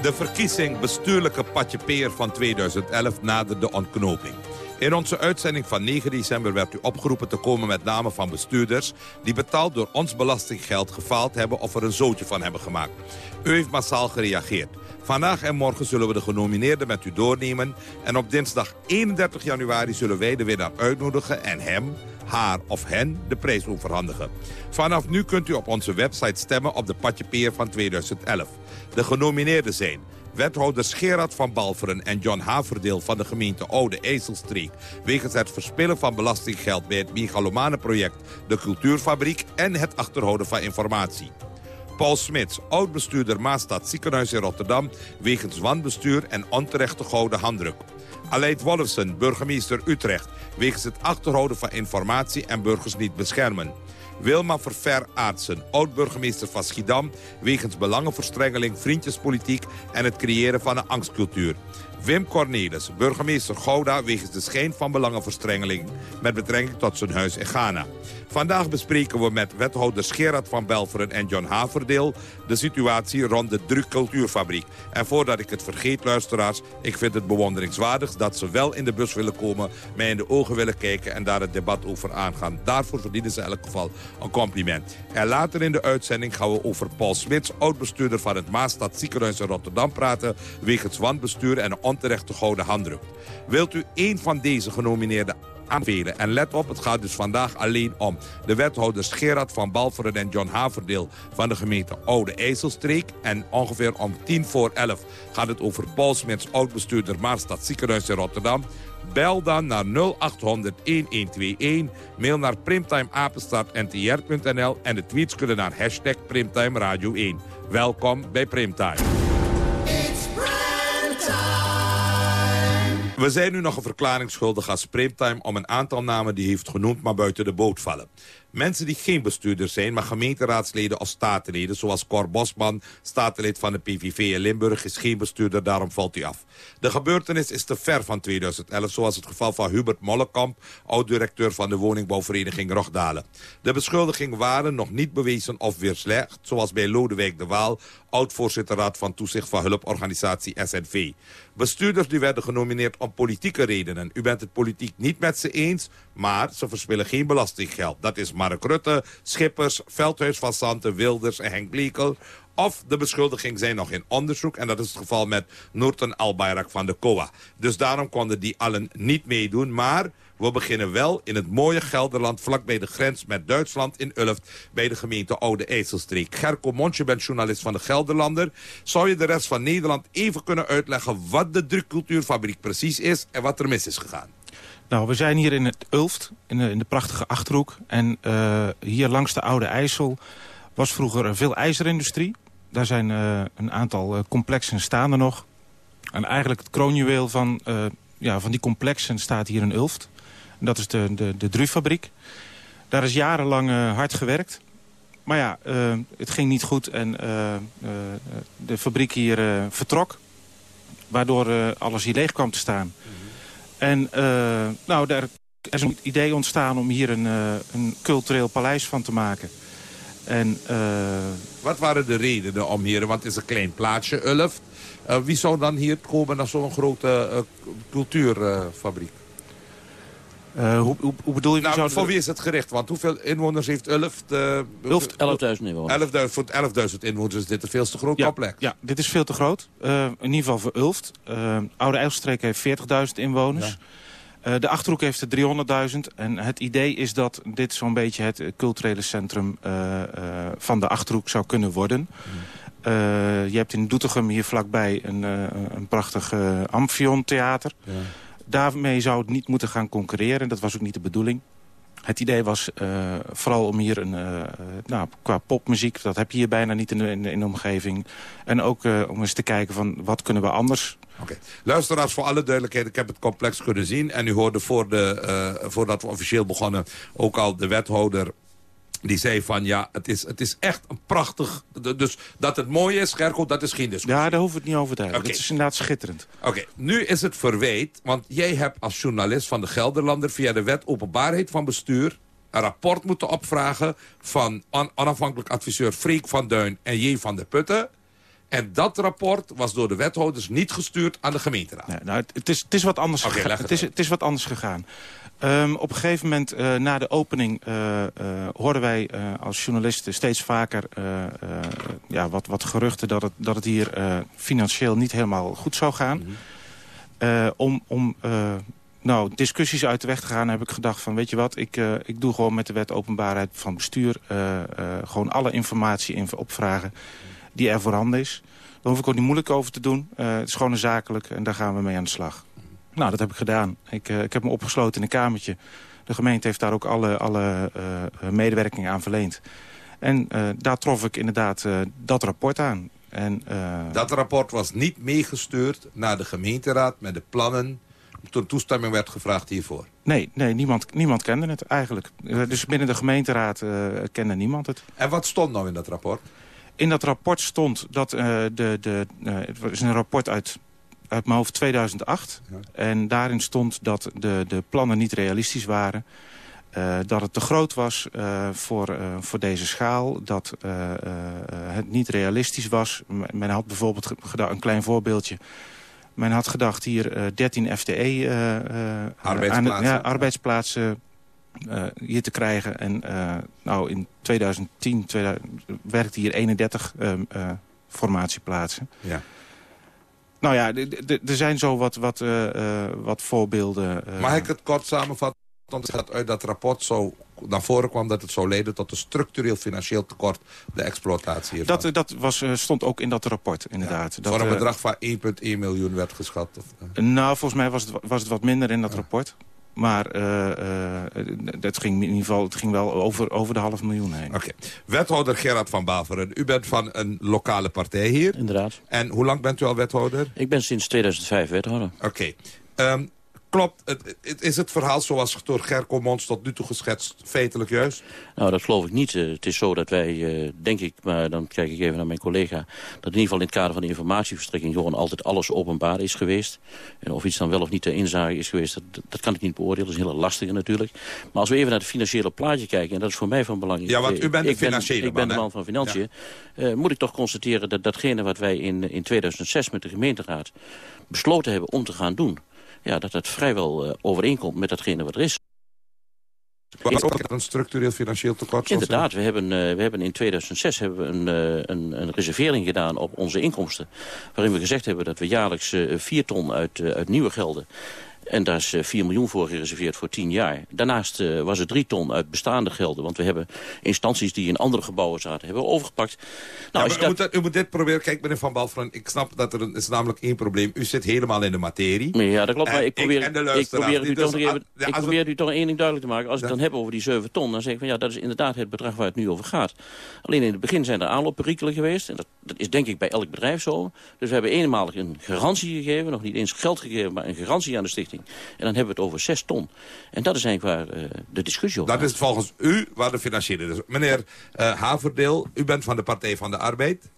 De verkiezing bestuurlijke patjepeer van 2011 nadert de ontknoping. In onze uitzending van 9 december werd u opgeroepen te komen met namen van bestuurders... die betaald door ons belastinggeld gefaald hebben of er een zootje van hebben gemaakt. U heeft massaal gereageerd. Vandaag en morgen zullen we de genomineerden met u doornemen... en op dinsdag 31 januari zullen wij de winnaar uitnodigen en hem haar of hen de prijs overhandigen. Vanaf nu kunt u op onze website stemmen op de patjepeer van 2011. De genomineerden zijn wethouders Gerard van Balveren en John Haverdeel van de gemeente Oude IJsselstreek... wegens het verspillen van belastinggeld bij het megalomane-project De Cultuurfabriek... en het achterhouden van informatie. Paul Smits, oud-bestuurder Maastad Ziekenhuis in Rotterdam... wegens wanbestuur en onterechte gouden handdruk. Aleid Wolfsen, burgemeester Utrecht... wegens het achterhouden van informatie en burgers niet beschermen. Wilma Verver Aartsen, oud-burgemeester van Schiedam... wegens belangenverstrengeling, vriendjespolitiek... en het creëren van een angstcultuur. Wim Cornelis, burgemeester Gouda... wegens de schijn van belangenverstrengeling... met betrekking tot zijn huis in Ghana. Vandaag bespreken we met wethouders Gerard van Belveren en John Haverdeel... de situatie rond de Druk Cultuurfabriek. En voordat ik het vergeet, luisteraars... ik vind het bewonderingswaardig dat ze wel in de bus willen komen... mij in de ogen willen kijken en daar het debat over aangaan. Daarvoor verdienen ze in elk geval een compliment. En later in de uitzending gaan we over Paul Smits... oud-bestuurder van het Maastad Ziekenhuis in Rotterdam praten... wegens wanbestuur en een onterechte gouden handdruk. Wilt u een van deze genomineerde aanvelen. En let op, het gaat dus vandaag alleen om de wethouders Gerard van Balveren en John Haverdeel van de gemeente Oude IJsselstreek. En ongeveer om tien voor elf gaat het over Paul Smits, oud-bestuurder Maarstad Ziekenhuis in Rotterdam. Bel dan naar 0800 1121. Mail naar primtimeapenstaartntr.nl en de tweets kunnen naar hashtag Primtime Radio 1. Welkom bij Primtime. We zijn nu nog een verklaring schuldig Primtime om een aantal namen die heeft genoemd maar buiten de boot vallen. Mensen die geen bestuurders zijn, maar gemeenteraadsleden of statenleden... zoals Cor Bosman, statenlid van de PVV in Limburg... is geen bestuurder, daarom valt hij af. De gebeurtenis is te ver van 2011, zoals het geval van Hubert Mollekamp... oud-directeur van de woningbouwvereniging Rogdalen. De beschuldigingen waren nog niet bewezen of weer slecht... zoals bij Lodewijk de Waal, oud-voorzitter Raad van Toezicht van Hulporganisatie SNV. Bestuurders die werden genomineerd om politieke redenen. U bent het politiek niet met ze eens, maar ze verspillen geen belastinggeld. Dat is Mark Rutte, Schippers, Veldhuis van Santen, Wilders en Henk Blekel. Of de beschuldigingen zijn nog in onderzoek. En dat is het geval met Noorten Albayrak van de COA. Dus daarom konden die allen niet meedoen. Maar we beginnen wel in het mooie Gelderland... vlakbij de grens met Duitsland in Ulft... bij de gemeente Oude IJsselstreek. Gerko Mons, je bent journalist van de Gelderlander. Zou je de rest van Nederland even kunnen uitleggen... wat de drukcultuurfabriek precies is en wat er mis is gegaan? Nou, we zijn hier in het Ulft, in de, in de prachtige Achterhoek. En uh, hier langs de Oude IJssel was vroeger veel ijzerindustrie. Daar zijn uh, een aantal uh, complexen staande nog. En eigenlijk het kroonjuweel van, ja, van die complexen staat hier in Ulft. Dat is de, de, de. Daar is jarenlang hard gewerkt. Maar ja, het ging niet goed en de fabriek hier vertrok. Waardoor alles hier leeg kwam te staan. En uh, nou, daar is een idee ontstaan om hier een, uh, een cultureel paleis van te maken. En, uh... Wat waren de redenen om hier, want het is een klein plaatsje, Ulft. wie zou dan hier komen naar zo'n grote cultuurfabriek? Hoe, hoe, hoe, bedoel je? Nou, voor wie is het gericht? Want hoeveel inwoners heeft Ulft? Ulft 11.000 inwoners. 11.000, voor 11.000 inwoners is dit een veel te groot ja, complex. Ja, dit is veel te groot. Uh, in ieder geval voor Ulft. Uh, Oude IJsselstreek heeft 40.000 inwoners. Ja. Uh, de Achterhoek heeft er 300.000. En het idee is dat dit zo'n beetje het culturele centrum van de Achterhoek zou kunnen worden. Mm. je hebt in Doetinchem hier vlakbij een, een prachtig Amphion-theater. Ja. Daarmee zou het niet moeten gaan concurreren. Dat was ook niet de bedoeling. Het idee was uh, vooral om hier een, uh, nou, qua popmuziek, dat heb je hier bijna niet in de, in de, in de omgeving. En ook uh, om eens te kijken van wat kunnen we anders. Oké. Luisteraars, voor alle duidelijkheid, ik heb het complex kunnen zien. En u hoorde voor de, voordat we officieel begonnen ook al de wethouder die zei van ja, het is, het is echt een prachtig... Dus dat het mooi is, Gerko, dat is geen discussie. Ja, daar hoeven we het niet over te hebben. Okay. Het is inderdaad schitterend. Oké, okay. nu is het verweet, want jij hebt als journalist van de Gelderlander... via de wet openbaarheid van bestuur een rapport moeten opvragen... van on onafhankelijk adviseur Freek van Duin en J. van der Putten... En dat rapport was door de wethouders niet gestuurd aan de gemeenteraad. Nee, nou, het, is, het, is wat anders okay, gegaan. Het, is, het is wat anders gegaan. Um, op een gegeven moment, uh, na de opening, uh, hoorden wij als journalisten steeds vaker ja, wat, wat geruchten dat het, dat het hier financieel niet helemaal goed zou gaan. -hmm. om om nou, discussies uit de weg te gaan heb ik gedacht van, weet je wat, ik, ik doe gewoon met de wet openbaarheid van bestuur gewoon alle informatie in opvragen die er voorhanden is. Daar hoef ik ook niet moeilijk over te doen. het is gewoon een zakelijk en daar gaan we mee aan de slag. Nou, dat heb ik gedaan. Ik, uh, ik heb me opgesloten in een kamertje. De gemeente heeft daar ook alle, alle uh, medewerking aan verleend. En uh, daar trof ik inderdaad dat rapport aan. En, dat rapport was niet meegestuurd naar de gemeenteraad met de plannen... toen toestemming werd gevraagd hiervoor? Nee, nee niemand, niemand kende het eigenlijk. dus binnen de gemeenteraad kende niemand het. En wat stond nou in dat rapport? In dat rapport stond dat de... de het is een rapport uit uit mijn hoofd 2008. Ja. En daarin stond dat de, de plannen niet realistisch waren. Uh, dat het te groot was uh, voor, uh, voor deze schaal. Dat het niet realistisch was. Men had bijvoorbeeld een klein voorbeeldje. Men had gedacht hier 13 FTE arbeidsplaatsen, aan, ja, arbeidsplaatsen hier te krijgen. En nou, in 2010 2000, werkte hier 31 formatieplaatsen. Ja. Nou ja, er zijn zo wat, wat, uh, wat voorbeelden. Uh... Mag ik het kort samenvatten? dat uit dat rapport zo naar voren kwam... dat het zou leiden tot een structureel financieel tekort... de exploitatie hiervan. Dat, dat was, eh, stond ook in dat rapport, inderdaad. dat, Voor een eh, bedrag van 1,1 miljoen werd geschat. Of, eh. Nou, volgens mij was het, was het wat minder in dat rapport. Maar eh, eh, het, ging in ieder geval, het ging wel over, over de half miljoen heen. Oké. Wethouder Gerard van Baveren, u bent van een lokale partij hier. Inderdaad. En hoe lang bent u al wethouder? Ik ben sinds 2005 wethouder. Oké. Ehm, klopt, het, het- is het verhaal zoals door Gerco Mons tot nu toe geschetst feitelijk juist? Nou, dat geloof ik niet. Eh, het is zo dat wij, eh, denk ik, maar dan kijk ik even naar mijn collega... dat in ieder geval in het kader van de informatieverstrekking... gewoon altijd alles openbaar is geweest. En of iets dan wel of niet ter inzage is geweest... dat, dat kan ik niet beoordelen. Dat is een hele lastige natuurlijk. Maar als we even naar het financiële plaatje kijken... en dat is voor mij van belang... Ja, want u Ik- bent de ik ben- financiële Ik ben de man, man van Financiën. Eh, moet ik toch constateren dat datgene wat wij in, in 2006 met de gemeenteraad... besloten hebben om te gaan doen... Ja, dat dat vrijwel eh, overeenkomt met datgene wat er is. Was ook een structureel financieel tekort? Inderdaad, we hebben, eh, we hebben in 2006 hebben we een, eh, een, een reservering gedaan op onze inkomsten. Waarin we gezegd hebben dat we jaarlijks eh 4 ton uit, uit nieuwe gelden... En daar is eh, 4 miljoen voor gereserveerd voor 10 jaar. Daarnaast eh, was er 3 ton uit bestaande gelden. Want we hebben instanties die in andere gebouwen zaten, hebben overgepakt. Nou, Ja, u, dat- moet, dat- u moet dit proberen. Kijk, meneer Van Balfron, ik snap dat er een, is namelijk één probleem. U zit helemaal in de materie. Ja, dat klopt. Maar ik probeer, ik probeer, het u toch, Dus even, als- ja, ik als probeer het- u toch één ding duidelijk te maken. Als ik het dan heb over die 7 ton, dan zeg ik van ja, dat is inderdaad het bedrag waar het nu over gaat. Alleen in het begin zijn er aanloopperikelen geweest. En dat, dat is denk ik bij elk bedrijf zo. Dus we hebben eenmalig een garantie gegeven, nog niet eens geld gegeven, maar een garantie aan de stichting. En dan hebben we het over 6 ton. En dat is eigenlijk waar eh, de discussie over Dat is volgens u waar de financiële is. Meneer eh, Haverdeel, u bent van de Partij van de Arbeid.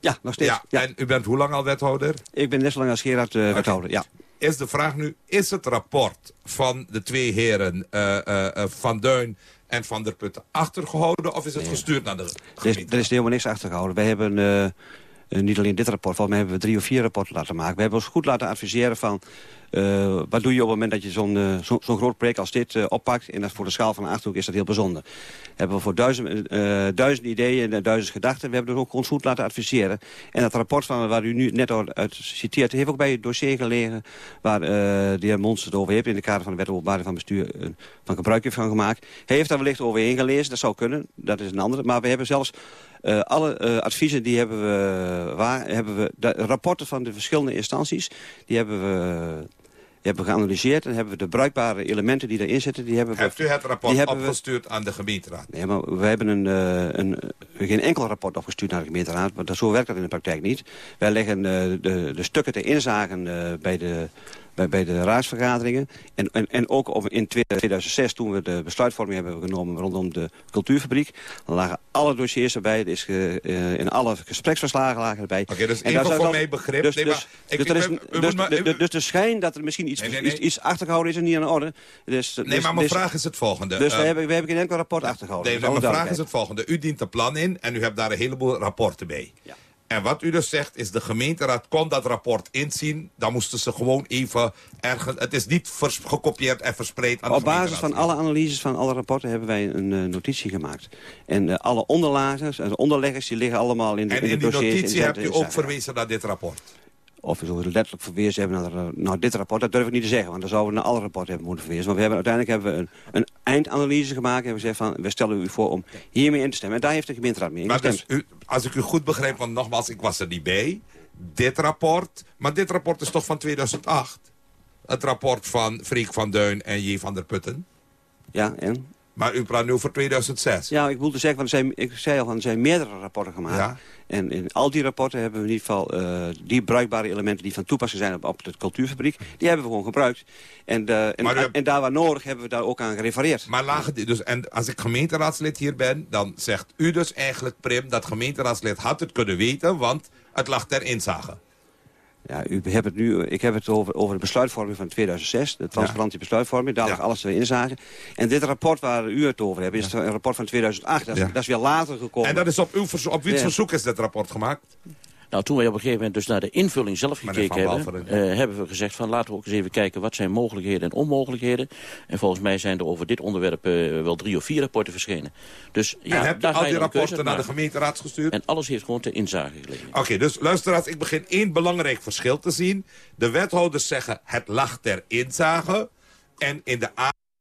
Ja, nog steeds. Ja, En u bent hoe lang al wethouder? Ik ben net zo lang als Gerard eh, wethouder, ja. Is de vraag nu, is het rapport van de twee heren eh, eh, eh, Van Duin en Van der Putten achtergehouden... of is het gestuurd naar de Er is, er is helemaal niks achtergehouden. Wij hebben niet alleen dit rapport, volgens mij hebben we drie of vier rapporten laten maken. We hebben ons goed laten adviseren van... eh, wat doe je op het moment dat je zo'n eh, zo- zo'n groot project als dit eh, oppakt... en dat voor de schaal van de Achterhoek is dat heel bijzonder. Hebben we voor duizend, duizend ideeën en duizend gedachten... we hebben dus ook ons goed laten adviseren. En dat rapport van waar u nu net uit citeert... heeft ook bij het dossier gelegen... waar de heer Mons het over heeft... in de kader van de wet openbaarheid van bestuur... van gebruik heeft van gemaakt. Hij heeft daar wellicht overheen gelezen, dat zou kunnen. Dat is een andere. Maar we hebben zelfs alle adviezen die hebben we, waar, hebben we de rapporten van de verschillende instanties, die hebben we, die hebben we geanalyseerd en hebben we de bruikbare elementen die erin zitten, die hebben we... Heeft u het die rapport hebben we- opgestuurd aan de gemeenteraad? Nee, maar we hebben een, eh, een, geen enkel rapport opgestuurd naar de gemeenteraad. Maar dat, zo werkt dat in de praktijk niet. Wij leggen eh, de, de stukken ter inzagen eh, bij, de, bij, bij de raadsvergaderingen. En, en, en ook op, in 2006, toen we de besluitvorming hebben genomen rondom de cultuurfabriek. Dan lagen alle dossiers erbij. Er is ge- eh, in alle gespreksverslagen lagen erbij. Oké, dus even daar voor mij begrip. Dus, Nee, dus, dus, er ben- dus, maar- de- dus schijn dat er misschien iets, Nee, nee, nee. iets, iets achtergehouden is en niet aan de orde. Dus, Nee, dus- maar mijn dus- vraag is het volgende. Dus we Eh, hebben, we hebben geen enkel rapport achtergehouden. Nee, Dat mijn vraag is het volgende. U dient een plan in en u hebt daar een heleboel rapporten bij. En wat u dus zegt is de gemeenteraad kon dat rapport inzien. Dan moesten ze gewoon even ergens... Het is niet vers- gekopieerd en verspreid aan de Op basis van alle analyses van alle rapporten hebben wij een eh, notitie gemaakt. En eh, alle onderlagers en onderleggers die liggen allemaal in de, En in in die dossiers. notitie de- hebt u ook verwezen naar dit rapport. Of we zo letterlijk verwezen hebben naar, de- naar dit rapport, dat durf ik niet te zeggen. Want dan zouden we naar alle rapporten hebben moeten verwezen. Maar we hebben, uiteindelijk hebben we een, een eindanalyse gemaakt. En we gezegd van, we stellen u voor om hiermee in te stemmen. En daar heeft de gemeenteraad mee Maar dus, u, als ik u goed begrijp, want nogmaals, ik was er niet bij. Dit rapport, maar dit rapport is toch van 2008? Het rapport van Freek van Duin en J. van der Putten. Ja, en? Maar u praat nu over 2006. Ja, ik wilde zeggen, want er zijn, ik zei al, van, er zijn meerdere rapporten gemaakt. Ja. En in al die rapporten hebben we in ieder geval eh, die bruikbare elementen die van toepassing zijn op, op de cultuurfabriek, die hebben we gewoon gebruikt. En, eh, hebt- en daar waar nodig hebben we daar ook aan gerefereerd. Maar lagen die dus, en als ik gemeenteraadslid hier ben, dan zegt u dus eigenlijk, Prim, dat gemeenteraadslid had het kunnen weten, want het lag ter inzage. Ja, u hebt het nu, ik heb het over, over de besluitvorming van 2006, de transparantie besluitvorming, daar lag alles weer inzagen. En dit rapport waar u het over hebt, is een rapport van 2008, dat is, Ja. dat is weer later gekomen. En dat is op, uw op wiens verzoek is dit rapport gemaakt? Nou, toen wij op een gegeven moment dus naar de invulling zelf gekeken hebben... Eh, hebben we gezegd van laten we ook eens even kijken... wat zijn mogelijkheden en onmogelijkheden. En volgens mij zijn er over dit onderwerp eh, wel drie of vier rapporten verschenen. Dus ja, en daar ga al je die rapporten naar de gemeenteraad gestuurd? En alles heeft gewoon ter inzage gelegen. Oké, dus luisteraars, ik begin één belangrijk verschil te zien. De wethouders zeggen het lag ter inzage. En in de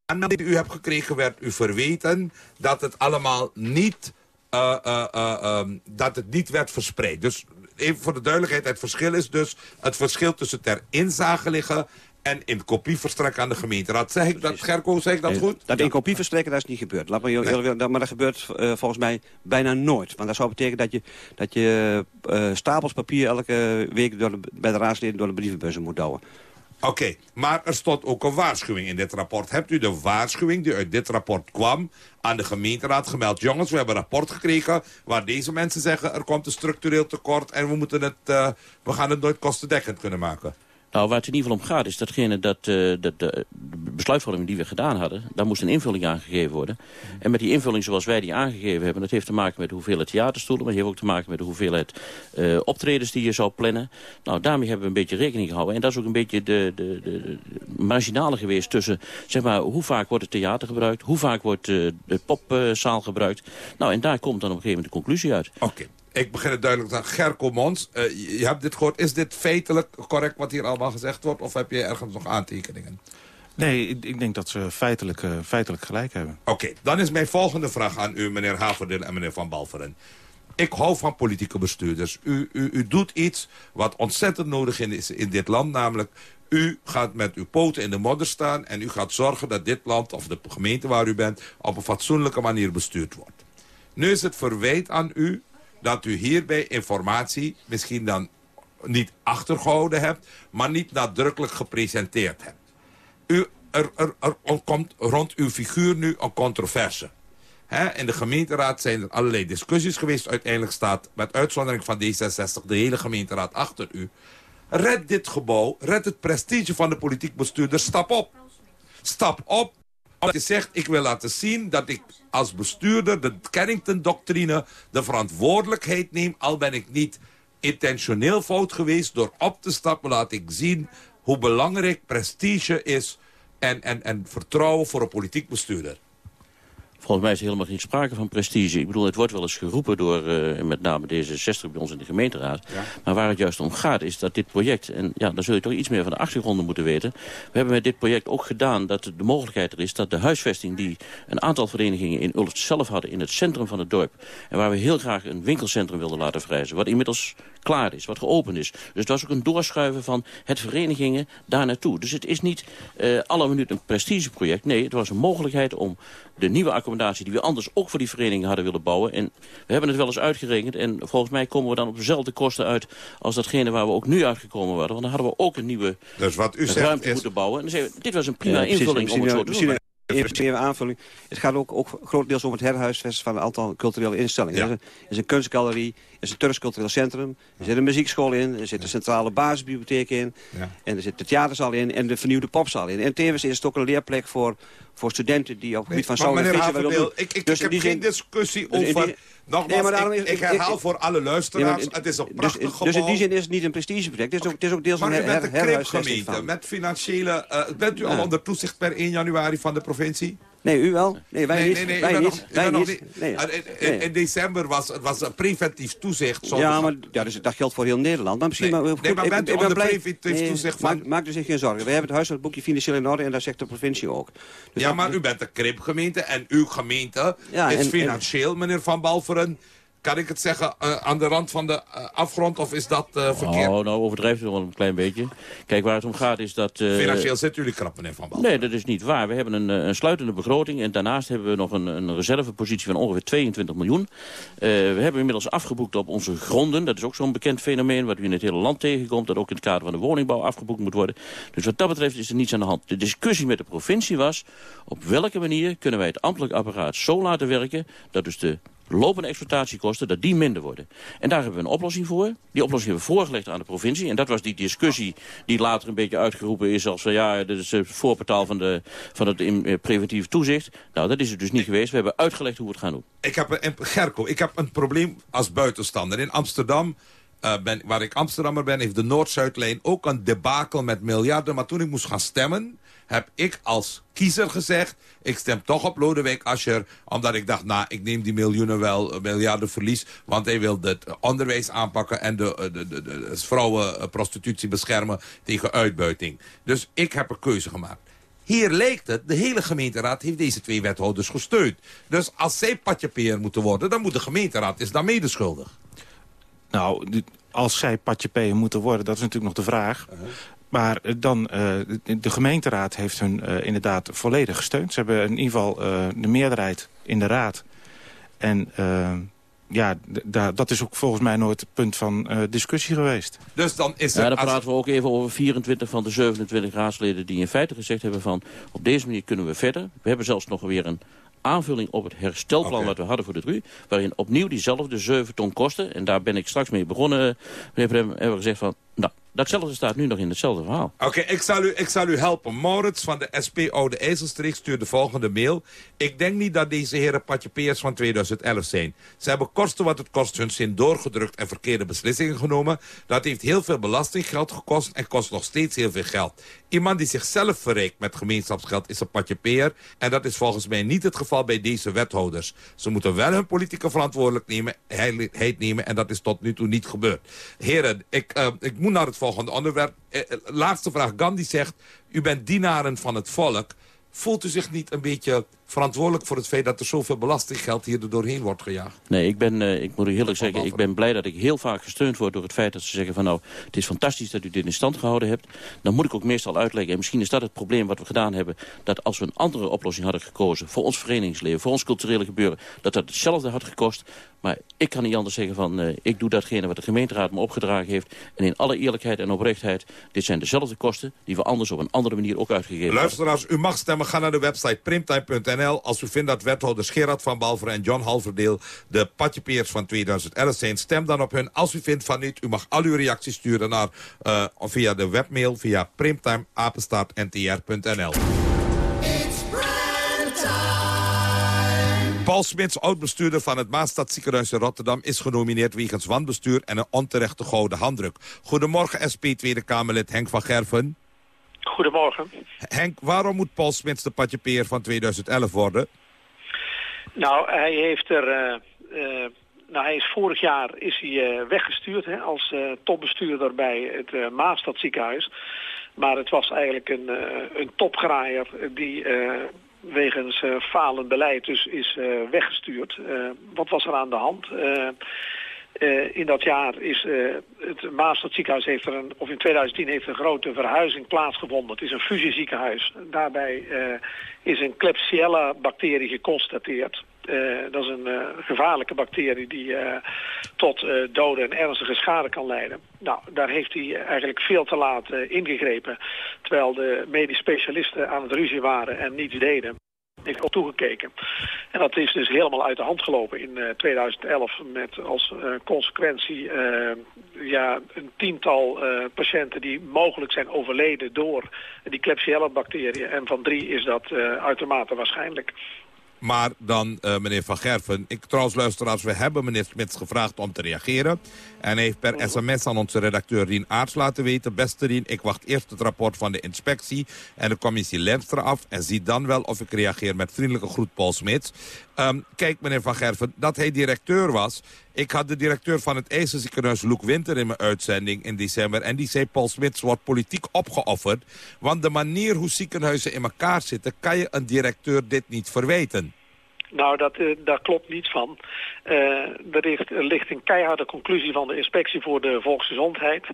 aanmelding die u hebt gekregen werd u verweten dat het allemaal niet, uh, uh, um, dat het niet werd verspreid. Dus even voor de duidelijkheid, het verschil is dus het verschil tussen ter inzage liggen en in kopie verstrekken aan de gemeenteraad. Zeg ik dat, Gerco, zeg ik dat goed? Dat in kopie verstrekken, dat is niet gebeurd. Laat maar, heel- maar dat gebeurt eh, volgens mij bijna nooit. Want dat zou betekenen dat je, dat je eh, stapels papier elke week door de, bij de raadsleden door de brievenbussen moet douwen. Oké, maar er stond ook een waarschuwing in dit rapport. Hebt u de waarschuwing die uit dit rapport kwam aan de gemeenteraad gemeld? Jongens, we hebben een rapport gekregen waar deze mensen zeggen... er komt een structureel tekort en we, moeten het, eh, we gaan het nooit kostendekkend kunnen maken. Nou, waar het in ieder geval om gaat is datgene dat, eh, dat de, besluitvorming die we gedaan hadden... daar moest een invulling aangegeven worden. En met die invulling zoals wij die aangegeven hebben... dat heeft te maken met de hoeveelheid theaterstoelen... maar heeft ook te maken met de hoeveelheid eh, optredens die je zou plannen. Nou, daarmee hebben we een beetje rekening gehouden. En dat is ook een beetje de, de, de, marginale geweest tussen... zeg maar, hoe vaak wordt het theater gebruikt... hoe vaak wordt eh, de popzaal gebruikt. Nou, en daar komt dan op een gegeven moment de conclusie uit. Oké. Ik begin het duidelijk te zeggen. Gerco Mons, eh, je, hebt dit gehoord. Is dit feitelijk correct wat hier allemaal gezegd wordt? Of heb je ergens nog aantekeningen? Nee, ik, ik denk dat ze feitelijk, eh, feitelijk gelijk hebben. Oké, dan is mijn volgende vraag aan u, meneer Haverdeel en meneer Van Balveren. Ik hou van politieke bestuurders. U, u, u doet iets wat ontzettend nodig is in dit land, namelijk... U gaat met uw poten in de modder staan en u gaat zorgen dat dit land of de gemeente waar u bent op een fatsoenlijke manier bestuurd wordt. Nu is het verwijt aan u dat u hierbij informatie misschien dan niet achtergehouden hebt, maar niet nadrukkelijk gepresenteerd hebt. U, er, er, er komt rond uw figuur nu een controverse. In de gemeenteraad zijn er allerlei discussies geweest. Uiteindelijk staat, met uitzondering van D66, de hele gemeenteraad achter u. Red dit gebouw, red het prestige van de politiek bestuurder, stap op. Stap op, omdat je zegt, ik wil laten zien dat ik als bestuurder de Carrington-doctrine de verantwoordelijkheid neem, al ben ik niet intentioneel fout geweest. Door op te stappen laat ik zien hoe belangrijk prestige is en, en, en vertrouwen voor een politiek bestuurder. Volgens mij is er helemaal geen sprake van prestige. Ik bedoel, het wordt wel eens geroepen door eh, met name D66 bij ons in de gemeenteraad. Maar waar het juist om gaat is dat dit project... en ja, dan zul je toch iets meer van de achtergronden moeten weten. We hebben met dit project ook gedaan dat de mogelijkheid er is... dat de huisvesting die een aantal verenigingen in Ulft zelf hadden... in het centrum van het dorp... en waar we heel graag een winkelcentrum wilden laten verrijzen... wat inmiddels klaar is, wat geopend is. Dus het was ook een doorschuiven van het verenigingen daar naartoe. Dus het is niet eh, alle minuut een prestigeproject. Nee, het was een mogelijkheid om de nieuwe die we anders ook voor die verenigingen hadden willen bouwen. En we hebben het wel eens uitgerekend. En volgens mij komen we dan op dezelfde kosten uit... als datgene waar we ook nu uitgekomen waren. Want dan hadden we ook een nieuwe Dus wat u zegt ruimte is... moeten bouwen. En dan zeggen we, dit was een prima Ja, precies. invulling om het zo te doen. Even even aanvulling. Het gaat ook, ook grotendeels om het herhuisvesten van een aantal culturele instellingen. Er is een- er is een kunstgalerie, er is een Turks cultureel centrum, er zit een muziekschool in, er zit een centrale basisbibliotheek in, en er zit de theaterzaal in en de vernieuwde popzaal in. En tevens is het ook een leerplek voor, voor studenten die op het gebied van maar meneer visie willen ik, ik, Dus ik heb die geen zin- discussie dus over... die- Nogmaals, Nee, maar is- ik ik- herhaal ik- voor alle luisteraars, maar- het is een dus, prachtig dus gebouw. in die zin is het niet een prestigeproject. Het is ook, het is ook deels Maar een u bent een her, herhuisvesting krimpgemeente van. met financiële... eh, bent u al onder toezicht per 1 januari van de provincie? Nee, u wel. Nee, wij nee, niet. Nee, nee, wij u niet. nog- u wij niet. niet. Nee. Ah, in, december was het was een preventief toezicht. zonder- Ja, maar ja, dus dat geldt voor heel Nederland. Maar misschien, Nee. maar, Nee, maar ik- bent u ik ben onder blij- preventief toezicht maak, van- maak u zich geen zorgen. We hebben het huishoudboekje financieel in orde en dat zegt de provincie ook. Dus ja, maar u bent een krimpgemeente en uw gemeente Ja, is en- financieel, meneer Van Balveren... Kan ik het zeggen, eh, aan de rand van de eh, afgrond of is dat eh, verkeerd? Oh, nou overdrijft het wel een klein beetje. Kijk, waar het om gaat is dat... Financieel zitten jullie krap, meneer Van Balveren. Nee, dat is niet waar. We hebben een, een sluitende begroting en daarnaast hebben we nog een, een reservepositie van ongeveer 22 miljoen. We hebben inmiddels afgeboekt op onze gronden. Dat is ook zo'n bekend fenomeen wat u in het hele land tegenkomt. Dat ook in het kader van de woningbouw afgeboekt moet worden. Dus wat dat betreft is er niets aan de hand. De discussie met de provincie was op welke manier kunnen wij het ambtelijk apparaat zo laten werken dat dus de lopende exploitatiekosten, dat die minder worden. En daar hebben we een oplossing voor. Die oplossing hebben we voorgelegd aan de provincie. En dat was die discussie die later een beetje uitgeroepen is als... ja, dit is het voorportaal van, de, van het eh, preventief toezicht. Nou, dat is het dus niet geweest. We hebben uitgelegd hoe we het gaan doen. Ik heb een, Gerco, ik heb een probleem als buitenstander. In Amsterdam, eh, ben, waar ik Amsterdammer ben, heeft de Noord-Zuidlijn ook een debakel met miljarden. Maar toen ik moest gaan stemmen, heb ik als kiezer gezegd... ik stem toch op Lodewijk Asscher, omdat ik dacht... nou, ik neem die miljoenen wel, eh, miljarden verlies... want hij wil het onderwijs aanpakken... en de, de, de, de, de vrouwenprostitutie beschermen tegen uitbuiting. Dus ik heb een keuze gemaakt. Hier lijkt het, de hele gemeenteraad heeft deze twee wethouders gesteund. Dus als zij patjepeer moeten worden, dan moet de gemeenteraad is dan medeschuldig. Nou, als zij patjepeer moeten worden, dat is natuurlijk nog de vraag. Maar eh, dan, eh, de- gemeenteraad heeft hun eh, inderdaad volledig gesteund. Ze hebben in ieder geval eh, de meerderheid in de raad. En ja, dat is ook volgens mij nooit het punt van eh, discussie geweest. Dus dan is Ja, dan praten we ook even over 24 van de 27 raadsleden die in feite gezegd hebben van op deze manier kunnen we verder. We hebben zelfs nog weer een aanvulling op het herstelplan wat we hadden voor de DRU. Waarin opnieuw diezelfde 7 ton kosten. En daar ben ik straks mee begonnen, meneer Prem. Hebben we gezegd van, datzelfde staat nu nog in hetzelfde verhaal. Oké, ik, zal u- ik zal u helpen. Maurits van de SP Oude IJsselstreek stuurt de volgende mail. Ik denk niet dat deze heren patjepeers van 2011 zijn. Ze hebben kosten wat het kost hun zin doorgedrukt en verkeerde beslissingen genomen. Dat heeft heel veel belastinggeld gekost en kost nog steeds heel veel geld. Iemand die zichzelf verrijkt met gemeenschapsgeld is een patjepeer. En dat is volgens mij niet het geval bij deze wethouders. Ze moeten wel hun politieke verantwoordelijkheid nemen en dat is tot nu toe niet gebeurd. Heren, ik, eh, ik moet naar het volgende onderwerp. Eh, eh, laatste vraag. Gandhi zegt, u bent dienaren van het volk. Voelt u zich niet een beetje verantwoordelijk voor het feit dat er zoveel belastinggeld hier er doorheen wordt gejaagd? Nee, ik, ben, eh, ik moet u eerlijk zeggen, ik ben blij dat ik heel vaak gesteund word door het feit dat ze zeggen van nou, het is fantastisch dat u dit in stand gehouden hebt. Dan moet ik ook meestal uitleggen, en misschien is dat het probleem wat we gedaan hebben, dat als we een andere oplossing hadden gekozen voor ons verenigingsleven, voor ons culturele gebeuren, dat dat hetzelfde had gekost. Maar ik kan niet anders zeggen van, eh, ik doe datgene wat de gemeenteraad me opgedragen heeft. En in alle eerlijkheid en oprechtheid, dit zijn dezelfde kosten die we anders op een andere manier ook uitgegeven hebben. Luisteraars, u mag stemmen. Ga naar de website primtime.nl. Als u vindt dat wethouders Gerard van Balver en John Halverdeel... de patjepeers van 2011 zijn, stem dan op hun. Als u vindt van niet, u mag al uw reacties sturen naar, eh, via de webmail... via primtimeapenstaartntr.nl. Paul Smits, oud-bestuurder van het Maastadziekenhuis in Rotterdam... is genomineerd wegens wanbestuur en een onterechte gouden handdruk. Goedemorgen, SP Tweede Kamerlid Henk van Gerven. Goedemorgen. Henk, waarom moet Paul Smits de patjepeer van 2011 worden? Nou, hij heeft er... eh, eh, nou, hij is vorig jaar is hij, eh, weggestuurd hè, als topbestuurder bij het uh, Maastadziekenhuis. Maar het was eigenlijk een, een topgraaier die wegens falend beleid dus is weggestuurd. Wat was er aan de hand? Eh, eh, in dat jaar is uh, het Maastadziekenhuis heeft er een, of in 2010 heeft een grote verhuizing plaatsgevonden. Het is een fusieziekenhuis. Daarbij uh, is een Klebsiella bacterie geconstateerd. Dat is een gevaarlijke bacterie die tot doden en ernstige schade kan leiden. Nou, daar heeft hij eigenlijk veel te laat ingegrepen. Terwijl de medisch specialisten aan het ruzie waren en niets deden heeft ook toegekeken. En dat is dus helemaal uit de hand gelopen in uh, 2011 met als uh, consequentie uh, ja, een tiental patiënten die mogelijk zijn overleden door die Klebsiella-bacteriën. En van drie is dat uitermate waarschijnlijk. Maar dan, uh, meneer Van Gerven, ik trouwens luisteraars, we hebben meneer Smits gevraagd om te reageren. En hij heeft per sms aan onze redacteur Rien Aarts laten weten. Beste Rien, ik wacht eerst het rapport van de inspectie en de commissie Lemstra af. En zie dan wel of ik reageer met vriendelijke groet Paul Smits. Um, kijk meneer Van Gerven, dat hij directeur was. Ik had de directeur van het IJzerziekenhuis Loek Winter in mijn uitzending in december. En die zei Paul Smits wordt politiek opgeofferd. Want de manier hoe ziekenhuizen in elkaar zitten, kan je een directeur dit niet verwijten. Nou, dat, uh, daar klopt niets van. Uh, er, ligt, een keiharde conclusie van de inspectie voor de volksgezondheid.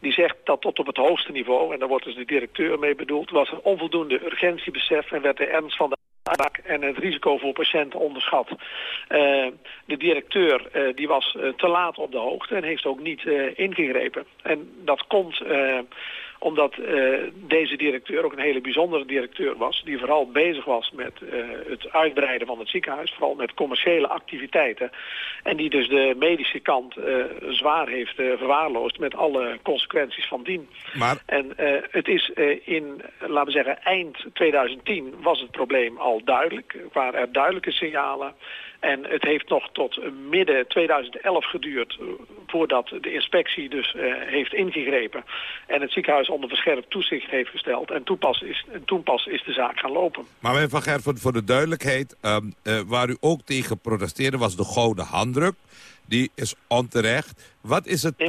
Die zegt dat tot op het hoogste niveau, en daar wordt dus de directeur mee bedoeld, was er onvoldoende urgentiebesef en werd de ernst van de aanpak en het risico voor patiënten onderschat. Uh, de directeur die was te laat op de hoogte en heeft ook niet ingegrepen. En dat komt omdat deze directeur ook een hele bijzondere directeur was... die vooral bezig was met het uitbreiden van het ziekenhuis... vooral met commerciële activiteiten. En die dus de medische kant zwaar heeft verwaarloosd... met alle consequenties van dien. Maar... En het is in, laten we zeggen, eind 2010 was het probleem al duidelijk. Waren er duidelijke signalen. En het heeft nog tot midden 2011 geduurd voordat de inspectie dus uh, heeft ingegrepen. En het ziekenhuis onder verscherpt toezicht heeft gesteld. En toen pas is, en toen pas is de zaak gaan lopen. Maar meneer Van Gerven, voor de duidelijkheid, um, uh, waar u ook tegen protesteerde was de gouden handdruk. Die is onterecht. Wat is het... Nee,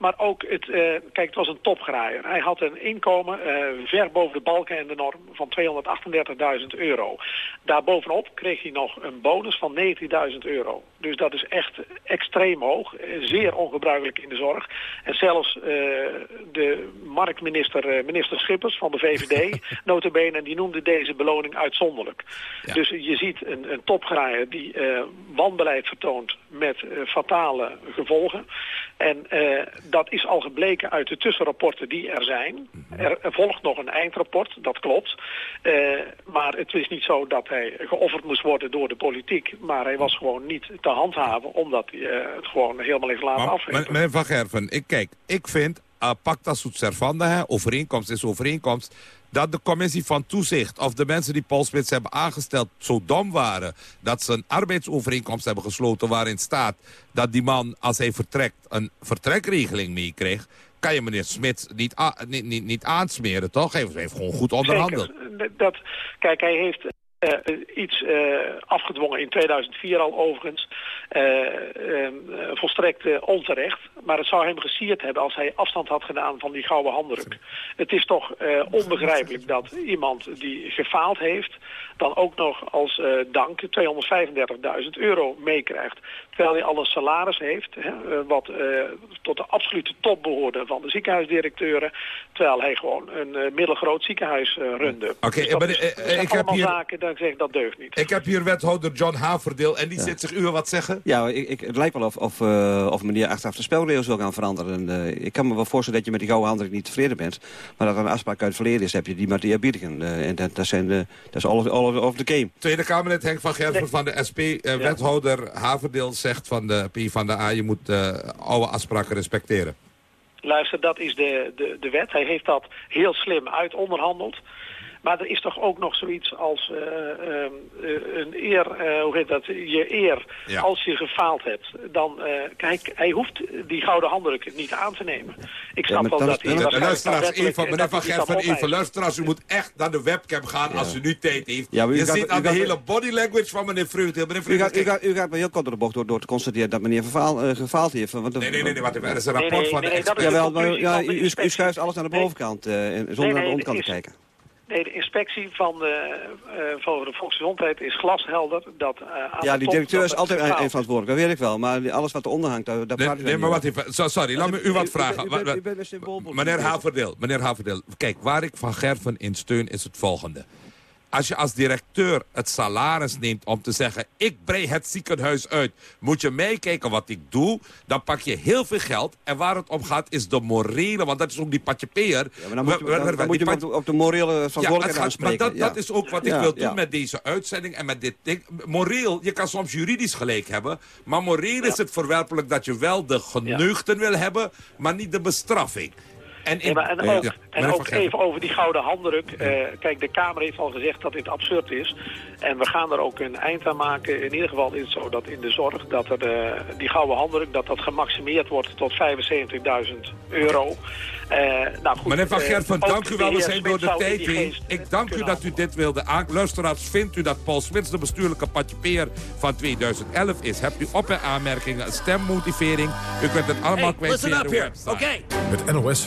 maar ook, het, eh, kijk, het was een topgraaier. Hij had een inkomen eh, ver boven de balken en de norm van 238.000 euro. Daarbovenop kreeg hij nog een bonus van 19.000 euro. Dus dat is echt extreem hoog, eh, zeer ongebruikelijk in de zorg. En zelfs de marktminister, minister Schippers van de VVD, [LAUGHS] notabene, die noemde deze beloning uitzonderlijk. Dus je ziet een, een topgraaier die wanbeleid vertoont met fatale gevolgen. En dat is al gebleken uit de tussenrapporten die er zijn. Er, er volgt nog een eindrapport, dat klopt. Eh, maar het is niet zo dat hij geofferd moest worden door de politiek. Maar hij was gewoon niet te handhaven, omdat hij eh, het gewoon helemaal heeft laten Maar, afweten. men- meneer Van Gerven, ik, kijk, ik vind, uh, pacta sunt servanda, hè, overeenkomst is overeenkomst, dat de commissie van toezicht of de mensen die Paul Spits hebben aangesteld zo dom waren dat ze een arbeidsovereenkomst hebben gesloten waarin staat dat die man als hij vertrekt een vertrekregeling meekreeg, kan je meneer Smits niet, niet, niet, aansmeren, toch? Hij heeft, gewoon goed onderhandeld. Dat, kijk, hij heeft eh, iets eh, afgedwongen in 2004 al overigens. eh, eh, eh, volstrekt eh, onterecht. Maar het zou hem gesierd hebben als hij afstand had gedaan van die gouden handdruk. Het is toch eh, onbegrijpelijk dat iemand die gefaald heeft... dan ook nog als eh, dank 235.000 euro meekrijgt. Terwijl hij al een salaris heeft, hè, eh, wat eh, tot de absolute top behoorde van de ziekenhuisdirecteuren. Terwijl hij gewoon een eh, middelgroot ziekenhuis eh, runde. Oké, Dus maar, is- eh, ik heb allemaal hier- zaken ik zeg dat deugt niet. Ik heb hier wethouder John Haverdeel en die zit zich u wat zeggen. Ja, ik, ik, het lijkt wel of, of, eh, of meneer achteraf de spelregels wil gaan veranderen. En, eh, ik kan me wel voorstellen dat je met die gouden handdruk niet tevreden bent. Maar dat er een afspraak uit het verleden is, heb je die maar te eerbiedigen. Eh, en dat, dat, zijn de, dat is all of, all of the game. Tweede Kamerlid Henk van Gerven van de SP. Wethouder Haverdeel zegt van de P van de A... je moet oude afspraken respecteren. Luister, dat is de, de, de wet. Hij heeft dat heel slim uit onderhandeld. Maar er is toch ook nog zoiets als eh, ehm, eh, een eer, eh, hoe heet dat, je eer Ja. als je gefaald hebt. Dan, eh, kijk, hij hoeft die gouden handdruk niet aan te nemen. Ik snap wel dat hij... Luisteraars, even, meneer dat Van even. Luisteraars, u moet echt naar de webcam gaan als u nu tijd heeft. Ja, maar u je gaat- ziet u aan de hele body language van meneer Vreugdeel. Meneer U gaat, u, gaat, u gaat me heel kort door de bocht door, door te constateren dat meneer gefaald heeft. Want Nee, nee, nee, nee. Er is een rapport nee, van nee, de Jawel, maar u, schuift alles naar de bovenkant en zonder naar de onderkant te kijken. Nee, de inspectie van de, eh, van de volksgezondheid is glashelder. Dat, eh, Ja, die top directeur is altijd een verantwoordelijk, dat weet ik wel. Maar alles wat eronder hangt, daar, daar Nee, nee, maar wat sorry, laat me u wat vragen. U bent, u bent Meneer. Haverdeel, meneer Haverdeel, kijk, waar ik van Gerven in steun is het volgende. Als je als directeur het salaris neemt om te zeggen... ik brei het ziekenhuis uit, moet je meekijken wat ik doe... dan pak je heel veel geld. En waar het om gaat is de morele, want dat is ook die patjepeer. Ja, maar dan moet je, dan, dan moet je hem op de, morele Ja, verantwoordelijkheid maar aanspreken. dat, dat is ook wat ik Ja, wil doen ja. met deze uitzending en met dit ding. Moreel, je kan soms juridisch gelijk hebben. Maar moreel is het verwerpelijk dat je wel de geneugten wil hebben, maar niet de bestraffing. En, en ook, ja, en even over die gouden handdruk. Eh, kijk, de Kamer heeft al gezegd dat dit absurd is. En we gaan er ook een eind aan maken. In ieder geval is het zo dat in de zorg... dat er, eh, die gouden handdruk dat dat gemaximeerd wordt tot 75.000 euro. Eh, nou goed, Meneer Van Gerven, dank u wel. de We zijn door de tijd Ik dank u dat u dit wilde aan. Luisteraars, vindt u dat Paul Smits de bestuurlijke patjepeer van 2011 is? Hebt u op- en aanmerkingen, een stemmotivering? U kunt het allemaal kwijt via de website. Het NOS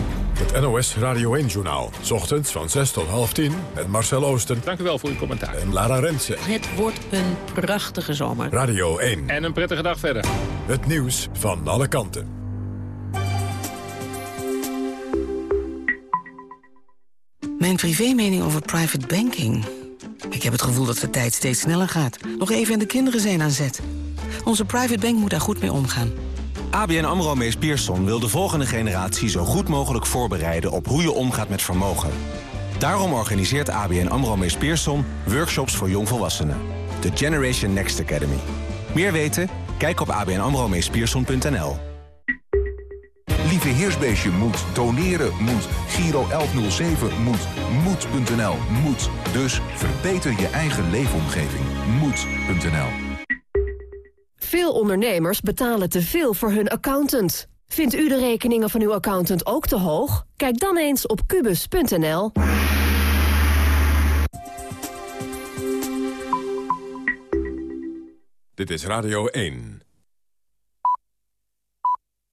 Het NOS Radio 1-journaal. Ochtends van 6 tot half 10 met Marcel Oosten. Dank u wel voor uw commentaar. En Lara Rensen. Het wordt een prachtige zomer. Radio 1. En een prettige dag verder. Het nieuws van alle kanten. Mijn privémening over private banking. Ik heb het gevoel dat de tijd steeds sneller gaat. Nog even en de kinderen zijn aan zet. Onze private bank moet daar goed mee omgaan. ABN AMRO Mees Pierson wil de volgende generatie zo goed mogelijk voorbereiden op hoe je omgaat met vermogen. Daarom organiseert ABN AMRO Mees Pierson workshops voor jongvolwassenen. De Generation Next Academy. Meer weten? Kijk op abnamromeespierson.nl. Lieve Heersbeestje moet, doneren moet, Giro 1107 moet, moed.nl moet. Dus verbeter je eigen leefomgeving. moed.nl. Veel ondernemers betalen te veel voor hun accountant. Vindt u de rekeningen van uw accountant ook te hoog? Kijk dan eens op kubus.nl. Dit is Radio 1.